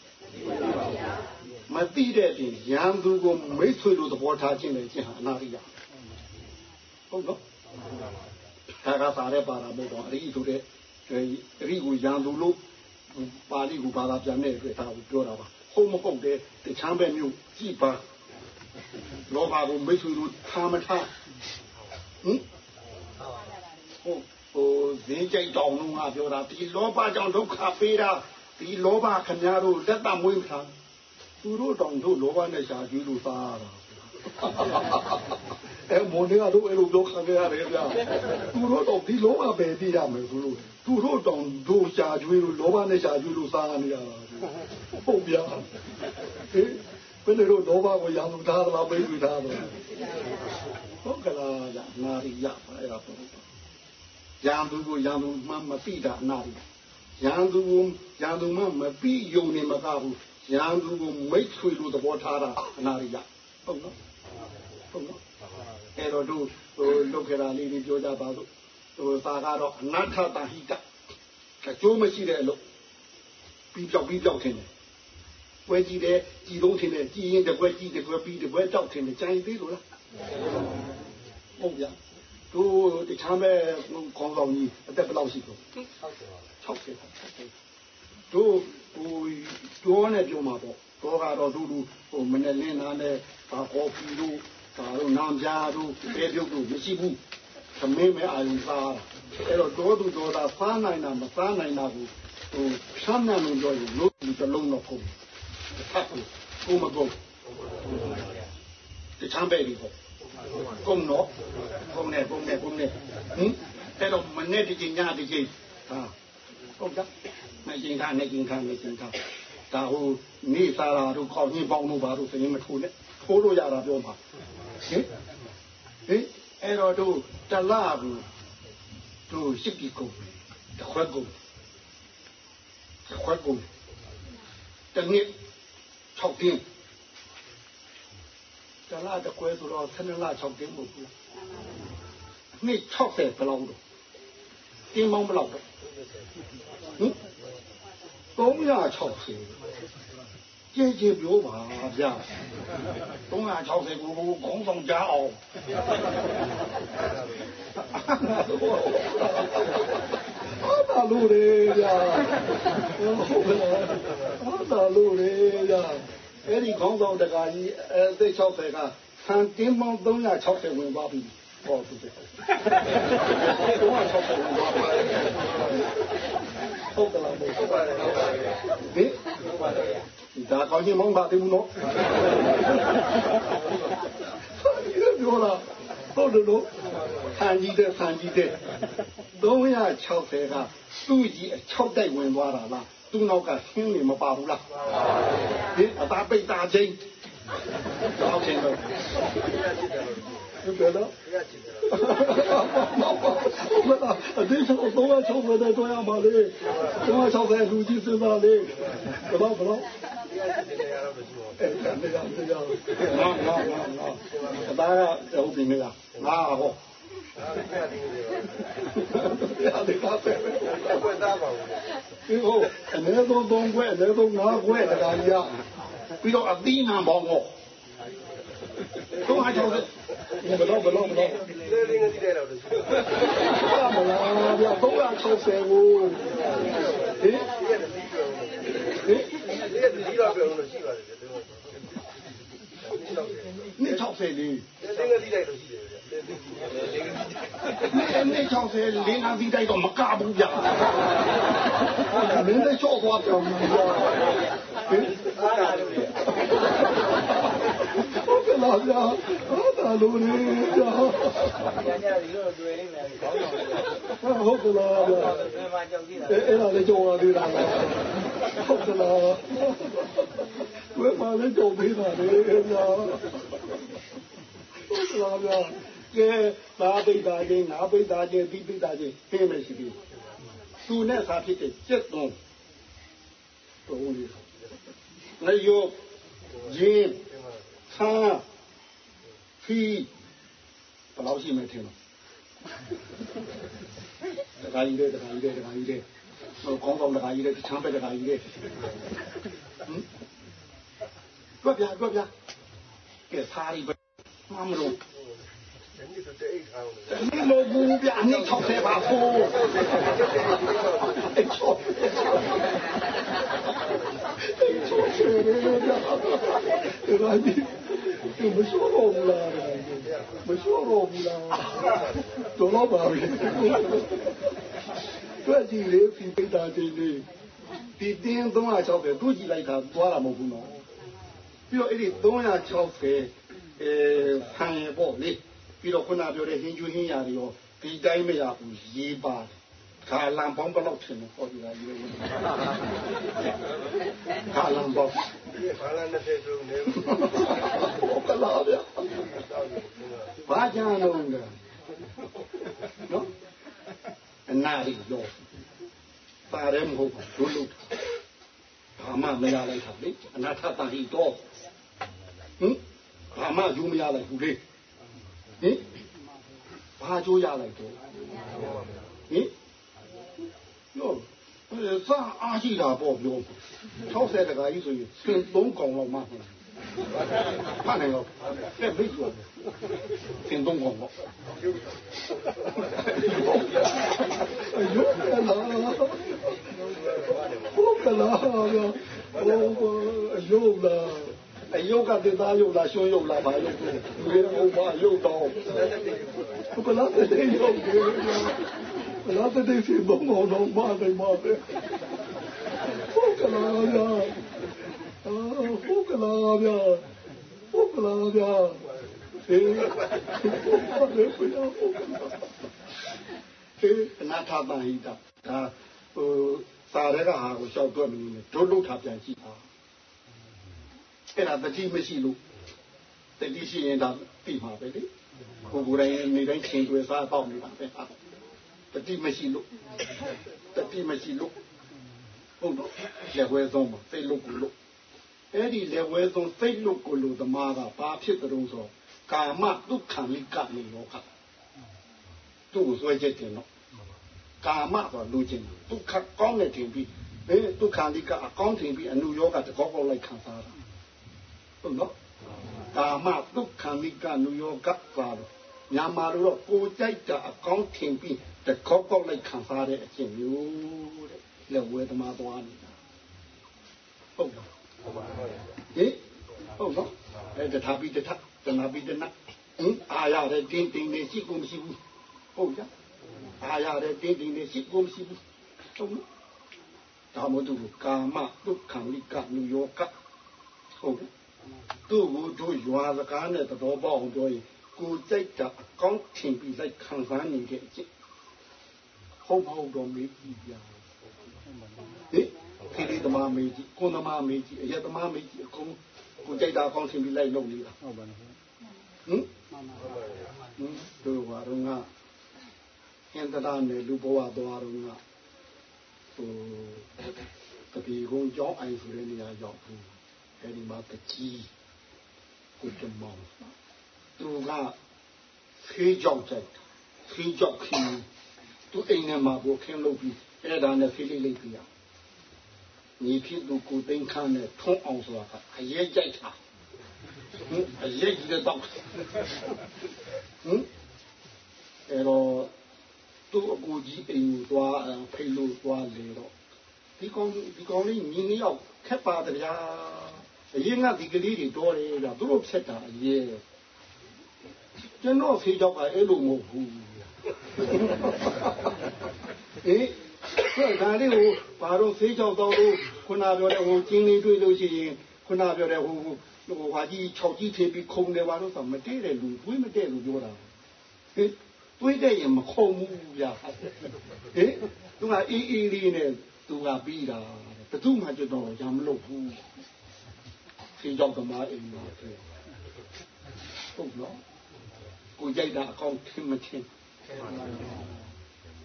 B: မသိတဲ့ပြင်ရန်သူကိုမိတ်ဆွေလို့သဘောထားခြင်းနဲ့ကျင့်ဟာအနာရိယဟုတ်နော်ဒါကစားတဲ့ပါရမုတ်တော့အရိဆိုတဲ့အရိကိုရန်သူလို့ပါဠိကိုဘာသာပြန်တဲ့အတွက်ဒါကိုပြောတာပါဟုတ်မဟုတ်တဲ့တချမ်းပဲမျိုးကြည်ပါလောဘကိုမိတ်ဆွေလို့ထားမထား ဟင်ဟုတ်ဟိုဈေးကြိုက်တောင်လုံးကပြောတာဒီလောဘကြောင့်ဒုက္ခပေးတာဒီလောဘခင်ဗျားတို့လက်တမွေးထားသူတို့တောင်တို့လောဘနဲ့ရှားကြည့်လို့သားတာအဲမောင်တွေကတို့အဲ့လိုပြောခံကြရတယ်ဗျာသူတို့တော့ဒီလောဘပဲပြရမယ်သူတို့သူတို့တောင်တို့ရှားကြွေးလို့လောဘနဲ့ရှားကြည့်လို့သားနေရတာဟုတ်ဗျာဟင်ဘယ်လိုလောဘကိုရောင်ထားသလားပိတ်ပြီးထားသလား ဟုတ်ကလားဗျာနာရီရပါအဲ့ဒါပေါ့ရန်သူကိုရန်သူမှမသိတာအနာရီရန်သူကိုရန်သူမှမပြီးယုံနေမကဘူးရန်သူကိုမိတ်ဆွေလိုသဘောထားတာအနာရိယဟုတ်နော်ဟုတ်နော်အဲ့တော့တို့ဟိုလုတ်ခရာလေးတွေပြောကြပါလို့ဟိုသာကတော့အနာထတာဟိတအကျိုးမရှိတဲ့အလုပ်ပြီးပြောက်ပြီးပြောက်ထင်တယ်ပွဲကြည့်တယ်ကြည်လုံးထင်တယ်ကြည်ရင်တပွဲကြည့်တပွဲပြီးတပွဲတောက်ထင်တယ်ကြိုင်သေးလို့လား ဟုတ်ဗျာတို့တခြားမဲ့ခေါင်းဆောင်ကြီးအသက်ဘယ်လောက်ရှိတော့60 60တို့ဟိုတော့နဲ့ပြောမှာပေါ့တော့ကတော့တို့လူဟိုမနဲ့လင်းနာနဲ့ဘာကော်ဖီတို့ဒါတို့နောင်ကြားတို့ပဲပြုတ်တို့မရှိဘူးသမင်းမဲ့အာရုံစားအဲ့တော့တော်သူတော်သားစားနိုင်တာမစားနိုင်တာကိုဟိုဆမ်းမှန်လို့ပြောရင်လို့ဒီတစ်လုံးတော့ကုန်ဖတ်ကိုကိုမကုန် တချမ်းပဲဒီပေါ့ကုန်တော့ကုန်နေကုန်နေကုန်နေဟင်အဲ့တော့မနဲ့ဒီချိန်ညဒီချိန်ဟာဟုတ်ကြမကျင်ခါနဲ့ကျင်ခါနဲ့ကျင်ခါဒါဟိုနေစားတာတို့ခေါင်းကြီးပေါင်းတို့ဘာတို့စရင်မထိုးနဲ့ထိုးလို့ရတာပြောပါဟင်ဟင်အဲ့တော့တို့တလားဘူးတို့ရှိပြီကုန်တခွက်ကုန်တခွက်ကုန်တနည်း6တင်း တလားတခွဲဆိုတော့7လ6တင်းမဟုတ်ဘူးလားနှစ်60ဘယ်လောက်တော့တင်းမောင်းဘယ်လောက်တော့ဟင်360ကြည်ကြည်ပြောပါဗျာ360ကိုဘုံဆောင်ကြအောင်အာတာလို့လေဗျာအာတာလို့လေဗျာ အဲ့ဒီခေါင်းဆောင်တကာကြီးအဲသိ60ကဆန်တင်းပေါင်း360ဝင်သွားပြီဟောသူတယ်360ဝင်သွားပြီဟုတ်ကလားဟုတ်ပါတယ်ဟုတ်ပါတယ်ဟင်ဟုတ်ပါတယ်ဒါကောင်းချင်းမောင်းပါသေးဘူးနော်ပြောလားဟုတ်တယ်လို့ဆန်ကြီးတဲ့ဆန်ကြီးတဲ့360ကသူ့ကြီးအ6တိုက်ဝင်သွားတာလား သူ့နောက်ကဆင်းနေမပါဘူးလားဟင်အသာပိတ်တာချင်းတော့ချင်းတော့ဟုတ်တယ်နော်အတင်းချောတော့ချောမယ်တော့ရမှာလေတော့ချောတယ်လူကြီးစဉ်းစားလေဘယ်တော့ဘယ်တော့အဲ့ဒါလည်းတော့ပြောနော်နော်နော်ဒါကဟုတ်ပြီမလားငါဟော ရတယ်ပါပဲဘယ်သားပါဘူးဒီဟိုအနေတော့သုံးခွဲအနေတော့ငါးခွဲတခါကြီးရပြီးတော့အသီးနာပေါင်းတော့တော့ဟာကြောင့်ဘယ်တော့ဘယ်တော့ဘယ်တော့လေလေးငါတိတယ်တော့လို့ဟာမလားဗျာ360ကိုဟင်ဟင်ဒီကဒီတော့ပြောလို့ရှိပါတယ်နှစ်60လေးလေးငါတိတယ်လို့ရှိတယ် နေ60လင်းအပြီးတိုက်တော့မကဘူးဗျာ။မင်းလည်းချော့သွားပြောင်းပြီဗျာ။ဟင်ဟုတ်ကဲ့လားဗျာ။ဟုတ်တာလို့လေဗျာ။ညညဒီလိုတွေ့နေတယ်ခေါင်းဆောင်ဟုတ်ကဲ့လားဗျာ။ဘယ်မှာကြောက်ကြည့်တာ။အဲ့ဒါလည်းကြောက်ရသေးတာ။ဟုတ်ကဲ့လား။ဘယ်မှာလည်းကြောက်သေးတာလေဗျာ။ဟုတ်ကဲ့လားဗျာ။ ကဲသာပိတ်တာချင်းငါပိတ်တာချင်းဒီပိတ်တာချင်းပြင်းမရှိဘူးသူနဲ့သာဖြစ်တဲ့စက်သွန်းတော်လေးလေယောဂျင်းခါဖီဘယ်လောက်ရှိမထင်တော့တခါကြီးတဲ့တခါကြီးတဲ့တခါကြီးတဲ့ဟိုကောင်းကောင်းတခါကြီးတဲ့ချမ်းပဲတခါကြီးတဲ့ဟမ်တွက်ပြတွက်ပြကဲစားရီပဲမ တနည်းမဟုတ်ဘူးဗျအနည်း60ပါဖို့အဲ့ချောအဲ့ချောရှင်ရတယ်ဗျဒါဒီသူမဆိုးတော့ဘူးလားမဆိုးတော့ဘူးလားတော်တော့ပါပြီတွေ့ကြည့်လေဖိပိတာတင်နေဒီတင်း360သူ့ကြည့်လိုက်တာသွားတာမဟုတ်ဘူးနော်ပြီးတော့အဲ့ဒီ360အဲဖန်ရပေါ့လေ ပြီးတော့ခုနပြောတဲ့ဟင်းကျွဟင်းရာတွေရောဒီတိုင်းမရဘူးရေးပါတယ်ခါလံပေါင်းဘယ်လောက်ထင်လဲဟောဒီကရေးရေးခါလံပေါင်းခါလံ20စုံနေဟုတ်ကလားဗျာဘာကြမ်းလုံးကနော်အနာရီရောပါရဲမဟုတ်ဘူးလို့ဘာမှမရလိုက်တာလေအနာထတာဟိတော့ဟင်ဘာမှယူမရလိုက်ဘူးလေ ဟင်ဘာကြိုးရလိုက်တော့ဟင်ရောစာအားရှိတာပေါ့ပြော60တကာကြီးဆိုရင်စင်3កောင်လောက်မှဖတ်နိုင်တော့တဲ့ဘိတ်ဆိုစင်3កောင်ပေါ့ရုပ်ကလာဟုတ်ကလာရောရုပ်လာ အယုတ်ကတေသားယုတ်လားရှုံးယုတ်လားဘာယုတ်လဲဒီလိုဘာယုတ်တော့ဘလားတဲ့ယုတ်ဒီဘလားတဲ့စီဘုံတော့ဘာတယ်မပဲဟုတ်ကလားဗျာဟုတ်ကလားဗျာဟုတ်ကလားဗျာအေးဟုတ်တယ်ဗျာအေးနာထာပန်ဟိတာဒါဟိုစာရဲကဟာကိုရှောက်တွက်နေတယ်ဒုလုထာပြန်ကြည့်ပါ အဲ့ဒါတတိမရှိလို့တတိရှိရင်ဒါပြီးမှာပဲလေကိုယ်ကိုယ်တိုင်နေတိုင်းချင်းတွေစားပေါက်နေတာပဲတတိမရှိလို့တတိမရှိလို့ဟုတ်တော့လက်ဝဲဆုံးမှာစိတ်လို့ကိုလို့အဲ့ဒီလက်ဝဲဆုံးစိတ်လို့ကိုလို့သမားကဘာဖြစ်ကြုံဆိုကာမဒုက္ခမိကနေရောခသူ့ကိုဆွဲချက်တင်တော့ကာမဆိုလူချင်းဒုက္ခကောင်းတဲ့တင်ပြီးအဲဒုက္ခလိကအကောင်းတင်ပြီးအနုယောဂတကောက်ပေါက်လိုက်ခံစားတာ ဟုတ်နော်ကာမဒုက္ခလိကနုယောဂပါတော့ညာမာတော့ကိုကြိုက်တာအကောင်းထင်ပြီးတကောက်ပေါက်လိုက်ခံစားတဲ့အချင်းမျိုးတဲ့လက်ဝဲသမားသွားနေတာဟုတ်လားဟုတ်ပါဘူးဟင်ဟုတ်နော်အဲတထာပိတထတနာပိတနာဟင်အာရတဲ့တင်းတင်းနေရှိကုန်မရှိဘူးဟုတ်ကြအာရတဲ့တင်းတင်းနေရှိကုန်မရှိဘူးဟုတ်နော်ဒါမို့သူကာမဒုက္ခလိကနုယောကဟုတ် သူ့ကိုတို့ရွာစကားနဲ့တော်ပေါအောင်ပြောရင်ကိုကြိုက်တာအကောင်းထင်ပြီးလိုက်ခံစားနေတဲ့အကျင့်ဟုတ်မဟုတ်တော့မေးကြည့်ပြဟင်ခေဒီသမားမေးကြည့်ကိုသမားမေးကြည့်အယက်သမားမေးကြည့်အကုန်ကိုကြိုက်တာအကောင်းထင်ပြီးလိုက်လုပ်နေတာဟုတ်ပါဘူးဟင်ဟင်တို့ဘာတော့ငါဟင်တရာနဲ့လူဘဝသွားတော့ငါဟိုတပီကုန်းကြောင်းအိုင်ဆိုတဲ့နေရာရောက်ဘူး အဲဒီမှာတကြီးကိုတမောင်သူကဖေးကြောက်ကြိုက်ဖေးကြောက်ခင်းသူအိမ်ထဲမှာဘိုခင်းလုပ်ပြီးအဲ့ဒါနဲ့ဖေးလေးလေးပြရညီဖြစ်သူကိုသိန်းခန်းနဲ့ထုံးအောင်ဆိုတာကအရေးကြိုက်တာဟင်အရေးကြီးတဲ့တော့ဟင်အဲ့တော့သူ့အကူကြီးအိမ်ကိုသွားဖိလို့သွားလေတော့ဒီကောင်ဒီကောင်လေးညီနေရောက်ခက်ပါတယ်ဗျာ အရင်ကဒီကလေးတွေတော်တယ်ဗျာသူတို့ဖြတ်တာအရေးကျွန်တော်ဖေးကြောက်ကအဲ့လိုမဟုတ်ဘူးအေးဆိုဒါလေးကိုဘာလို့ဖေးကြောက်တော့လို့ခုနပြောတဲ့ဟိုကျင်းလေးတွေ့လို့ရှိရင်ခုနပြောတဲ့ဟိုဟိုဟာကြီး၆ကြီးထေးပြီးခုံတယ်ဘာလို့ဆိုမတည့်တဲ့လူတွေးမတည့်လူပြောတာဟင်တွေးတဲ့ရင်မခုံဘူးဗျာဟင်သူကအေးအေးလေးနဲ့သူကပြီးတာဘယ်သူမှကြတော့ရမလို့ဘူး ဖေးကြောက်သမားအိမ်မှာဟုတ်နော်ကိုကြိုက်တာအကောင့်ထင်မထင်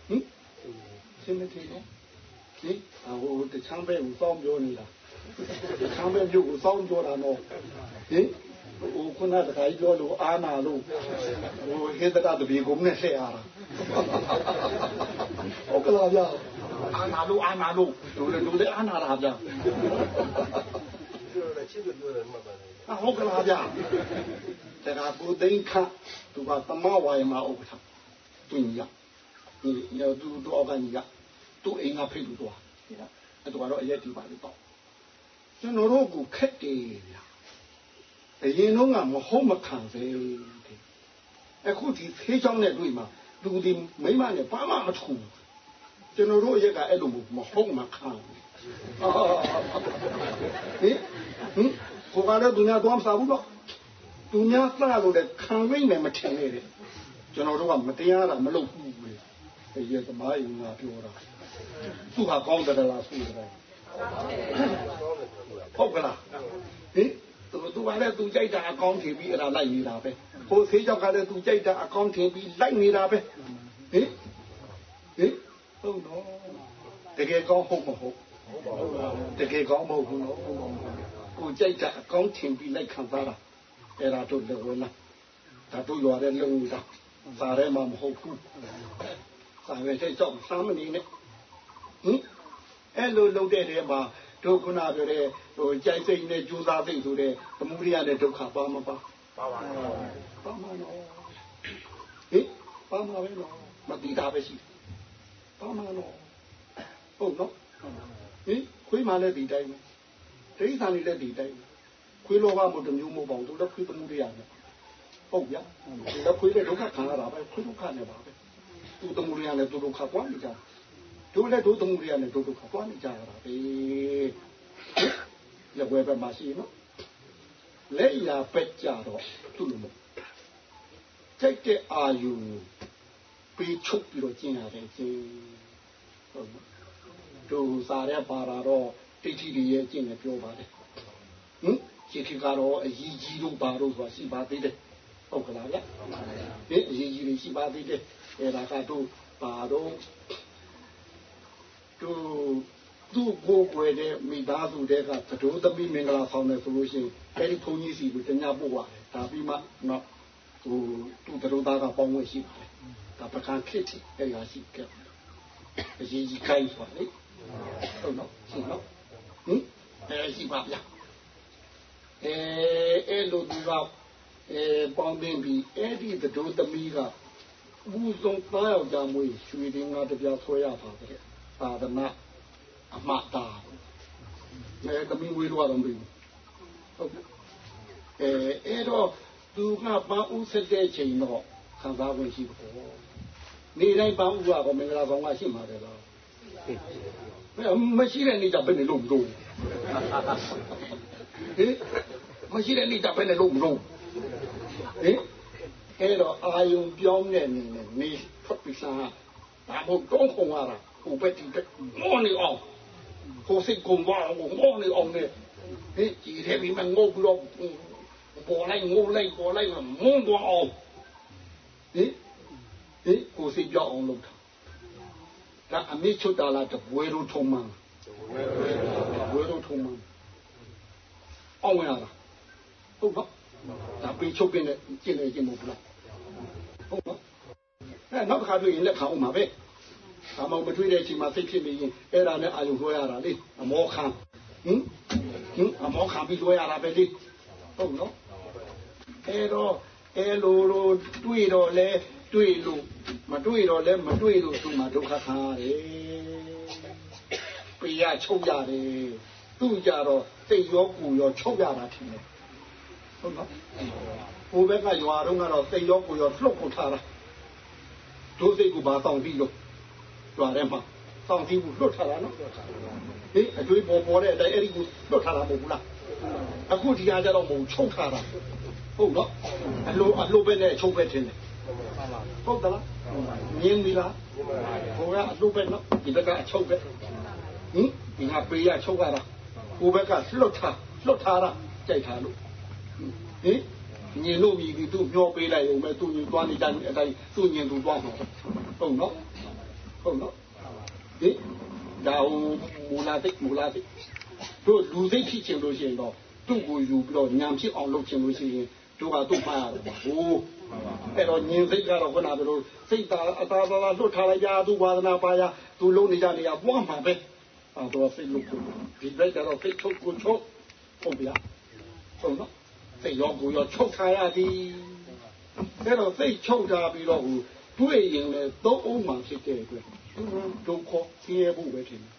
B: ဟင်ထင်မထင်တော့ဟင်အဟိုတချမ်းပဲကိုစောင်းပြောနေတာတချမ်းပဲမြို့ကိုစောင်းပြောတာတော့ဟင်ဟိုခုနတခါကြီးပြောလို့အာနာလို့ဟိုဟေတကတပြေကုန်နဲ့ဆက်ရတာဟုတ်ကလားဗျာအာနာလို့အာနာလို့တို့လေတို့လေအာနာတာဗျာ ချစ်ပြောတယ်မှတ်ပါတယ်ဟုတ်ကလားဗျာတခါကိုသိန်းခသူကသမဝါယမဥပ္ပထာသူညာဒီရောသူတော့ကညာသူအိမ်ကဖိတ်လို့တော့အဲ့တော့တော့အရက်ဒီပါလို့တော့ကျွန်တော်တို့ကခက်တယ်ဗျာအရင်တော့ကမဟုတ်မခံစေအခုဒီဖေးချောင်းနဲ့တွေ့မှာလူဒီမိမနဲ့ဘာမှမထူကျွန်တော်တို့အရက်ကအဲ့လိုမဟုတ်မခံ ဟင်ဟင်ကိုကလည်းသူများသွားမစားဘူးတော့သူများစလို့လည်းခံမိတ်နဲ့မထင်နဲ့တဲ့ကျွန်တော်တို့ကမတရားတာမလုပ်ဘူးလေအရေးသမားရင်ငါပြောတာသူကကောင်းတယ်လားဆိုတယ်ဟုတ်ကလားဟင်သူသူကလည်းသူကြိုက်တာအကောင်းထင်ပြီးအဲ့ဒါလိုက်နေတာပဲဟိုသေးကြောက်ကလည်းသူကြိုက်တာအကောင်းထင်ပြီးလိုက်နေတာပဲဟင်ဟင်ဟုတ်တော့တကယ်ကောင်းဟုတ်မဟုတ် တကယ်ကောင်းမဟုတ်ဘူးနော်ကိုကြိုက်တာအကောင်းထင်ပြီးလိုက်ခံစားတာအဲ့ဒါတို့လည်းဝင်လာဒါတို့ရွာတဲ့လုံတာစားရဲမှာမဟုတ်ဘူးစားရဲတဲ့ကြောင့်စားမနေနဲ့ဟင်အဲ့လိုလုပ်တဲ့တဲမှာတို့ခုနပြောတဲ့ဟိုကြိုက်စိတ်နဲ့ကြိုးစားစိတ်ဆိုတဲ့သမုဒိယနဲ့ဒုက္ခပါမပါပါပါပါမနော်ဟင်ပါမပဲနော်မတိတာပဲရှိပါမနော်ဟုတ်နော် ဟင်ခွေးမှလည်းဒီတိုင်းပဲတိဋ္ဌာန်လည်းဒီတိုင်းပဲခွေးလောဘမို့တမျိုးမို့ပေါ့သူလည်းခွေးသမှုတရားနဲ့ဟုတ်ဗျာလည်းခွေးတဲ့ဒုက္ခခံရတာပဲခွေးဒုက္ခနဲ့ပါပဲသူသမှုတရားနဲ့သူဒုက္ခပွားနေကြတို့လည်းတို့သမှုတရားနဲ့တို့ဒုက္ခပွားနေကြရတာပဲလက်ဝဲဘက်မှာရှိနော်လက်ရာပက်ကြတော့သူ့လိုမကြိုက်တဲ့အာယုပေးချုပ်ပြီးတော့ကျင်ရတယ်ကျင်ဟုတ် တို့စားရပါတော့တိတ်တိရဲ့ကျင့်နေပြောပါတယ်ဟင်ဒီခေတ်ကတော့အကြီးကြီးတို့ပါတို့ဆိုတာရှိပါသေးတယ်ဟုတ်ကလားဗျဟင်အကြီးကြီးတွေရှိပါသေးတယ်အဲ့ဒါကတို့ပါတော့တို့သူ့ကိုယ်ွယ်တဲ့မိသားစုတွေကသတို့သမီးမင်္ဂလာဆောင်တယ်ဆိုလို့ရှိရင်အဲ့ဒီဘုန်းကြီးစီကိုတ냐ပို့ရတယ်ဒါပြီးမှတော့ဟိုသူ့သတို့သားကပေါင်းဝဲရှိပါတယ်ဒါပကံဖြစ်တယ်အဲ့ဒါရှိခဲ့အရေးကြီးခိုင်းပါလေ ဟုတ်နော်ရှိနော်ဟင်အဲ့ရှိပါဗျာအဲအဲ့လိုဒီကအဲပေါင်းတင်ပြီးအဲ့ဒီတတို့သမီးကဘူးဆုံးသားယောက်ျားမွေးရွှေတင်ငါတပြားဆွဲရပါတဲ့သာသနာအမတာအဲသမီးဝေးတော့တော့မပြီးဘူးဟုတ်အဲအဲ့တော့သူကပန်းဦးဆက်တဲ့ချိန်တော့ခံစားဝင်ရှိပေါ့နေတိုင်းပန်းဦးကတော့မင်္ဂလာဆောင်ကရှိမှာတယ်လား မရှိတဲ့နေ့ကျဘယ်နဲ့လို့မလို့ဟင်မရှိတဲ့နေ့ကျဘယ်နဲ့လို့မလို့ဟင်အဲ့တော့အာယုံပြောင်းတဲ့နေနဲ့နေဖတ်ပြီးစားဒါမို့တော့ခုံရတာဟိုဘက်ဒီဘက်မောနေအောင်ဟိုစိတ်ကုံသွားအောင်မောနေအောင်နဲ့ဟင်ကြည်တယ်ပြီးမှငုတ်ပြီးတော့ပေါ်လိုက်ငိုလိုက်ပေါ်လိုက်မုန်းသွားအောင်ဟင်ဟင်ကိုစိတ်ပြောင်းအောင်လုပ်တာ ဒါအမိချွတ်တာလားတပွဲလို့ထုံမှန်းတပွဲလို့ထုံမှန်းအောင်ရတာဟုတ်ပါဒါပေချုပ်ပင်နဲ့ကျင့်နေကျင့်မို့လားဟုတ်ပါအဲနောက်တစ်ခါတွေ့ရင်လက်ခံအောင်ပါပဲဒါမှမတွေ့တဲ့အချိန်မှာစိတ်ဖြစ်နေရင်အဲ့ဒါနဲ့အာရုံလွှဲရတာလေအမောခံဟင်ဟင်အမောခံပြီးလွှဲရတာပဲလေဟုတ်နော်အဲ့တော့အဲ့လိုလိုတွေ့တော့လဲ တွေ့လို့မတွေ့တော့လဲမတွေ့လို့သူမှဒုက္ခခံရတယ်ပြရချုပ်ရတယ်သူကြတော့စိတ်ရောကိုယ်ရောချုပ်ရတာထင်တယ်ဟုတ်နော်ဟိုဘက်ကရွာတော့ကတော့စိတ်ရောကိုယ်ရောလှုပ်ကိုထားတာဒုစိတ်ကိုဘာတောင်းပြီးလို့ရွာထဲမှာတောင်းပြီးဘူးလှုပ်ထားတာနော်ဟေးအကျွေးပေါ်ပေါ်တဲ့အတိုင်းအဲ့ဒီကိုလှုပ်ထားတာမဟုတ်ဘူးလားအခုဒီဟာကြတော့မဟုတ်ချုပ်ထားတာဟုတ်နော်အလိုအလိုပဲနဲ့ချုပ်ပဲထင်တယ် ဟုတ်သလားမြင်ပြီလားဟိုကအလိုပဲနော်ဒီဘက်ကအချုပ်ပဲဟင်ဒီကပေးရချုပ်ရတာဟိုဘက်ကလှုပ်ထားလှုပ်ထားတာကြိုက်ထားလို့ဟင်ညင်လို့ပြီးသူမျောပေးလိုက်အောင်မဲ့သူညင်သွားနေတိုင်းအတိုင်းသူညင်သူသွားမှာဟုတ်နော်ဟုတ်နော်ဟင်ဒါဟိုမူလာသိမူလာသိတို့လူသိဖြစ်ချင်လို့ရှိရင်တော့သူ့ကိုယူပြီးတော့ညံဖြစ်အောင်လုပ်ချင်လို့ရှိရင် တို့ကသူ့မှားရတယ်ဟိုအဲ့တော့ညင်စိတ်ကတော့ခုနကလိုစိတ်သာအသာသာလွတ်ထားလိုက်ကြသူဝါဒနာပါရသူလုံးနေကြနေရပွားမှာပဲအဲ့တော့စိတ်လို့ဒီဘက်ကတော့စိတ်ချုပ်ကိုချုပ်ဟုတ်ဗျာဟုတ်နော်စိတ်ရောကိုယ်ရောချုပ်ထားရသည်အဲ့တော့စိတ်ချုပ်ထားပြီးတော့ဟိုတွေ့ရင်လည်းသုံးအောင်မှဖြစ်တဲ့အတွက်ဒုက္ခဆင်းရဲဖို့ပဲဖြစ်နေ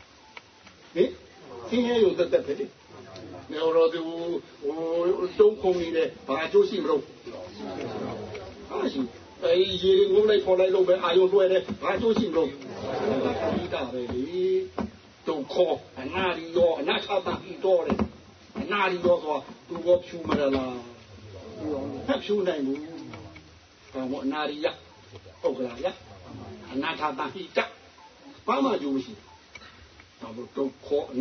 B: ဟင်ဆင်းရဲရုံသက်သက်ပဲလေ နေတော့ဒီဟိုတုံးခုံနေတယ်ဘာအကျိုးရှိမလို့ဟာရှိအဲရေငုံလိုက်ခေါ်လိုက်လို့ပဲအာယုံလွှဲတယ်ဘာအကျိုးရှိမလို့ဒီတာပဲလေဒုက္ခအနာရီရောအနာချတာဤတော့တယ်အနာရီရောဆိုသူကဖြူမရလားဖက်ဖြူနိုင်ဘူးဘာမို့အနာရီရဟုတ်ကလားရအနာထတာဟိတဘာမှကြိုးမရှိဘာလို့ဒုက္ခအ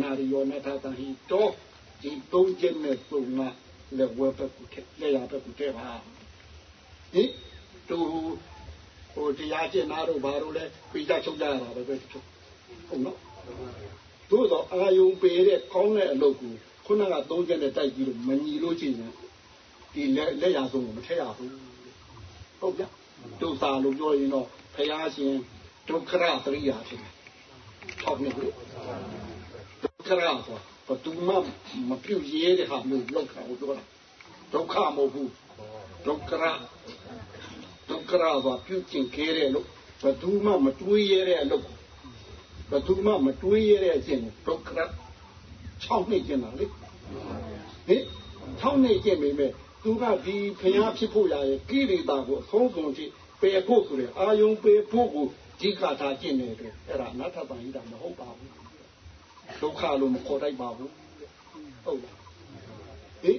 B: နာရီရောအနာထတာဟိတော့ဒီသုံးချက်နဲ့ပုံကလက်ဝဲဘက်ကိုထက်လက်ရဘက်ကိုထက်ပါဟင်သူဟိုတရားကျင့်နာတော့ဘာလို့လဲပြကြချုပ်ကြရတာပဲပဲချုပ်ဟုတ်နော်သို့တော့အာယုံပေတဲ့ကောင်းတဲ့အလုပ်ကိုခုနကသုံးချက်နဲ့တိုက်ပြီးတော့မညီလို့ချင်းရင်ဒီလက်လက်ရဆုံးကိုမထည့်ရဘူးဟုတ်ဗျဒုစာလို့ပြောရင်တော့ဖရာရှင်ဒုက္ခရသရိယာဖြစ်တယ်ဟုတ်ပြီဒုက္ခရဆို ဘသူမှမပြုတ်ရဲတဲ့ဟာမျိုးလောက်တာကိုပြောတာဒုက္ခမဟုတ်ဘူးဒုက္ခရဒုက္ခရဆိုပြုတ်ကျင်ခဲတဲ့လို့ဘသူမှမတွေးရဲတဲ့အလုပ်ဘသူမှမတွေးရဲတဲ့အခြင်းဒုက္ခရ6နှစ်ကျင်တာလေဟင်6နှစ်ကျင်ပေမဲ့သူကဒီဖျားဖြစ်ဖို့ရရဲ့ကိရိတာကိုအဆုံးစွန်ကြည့်ပယ်ဖို့ဆိုတဲ့အာယုံပယ်ဖို့ကိုဒီကတာကျင့်နေတဲ့အဲ့ဒါအနတ္ထပန်ဟိတာမဟုတ်ပါဘူး ဒုက္ခလို့မခေါ်တိုက်ပါဘူးဟုတ်လားဟင်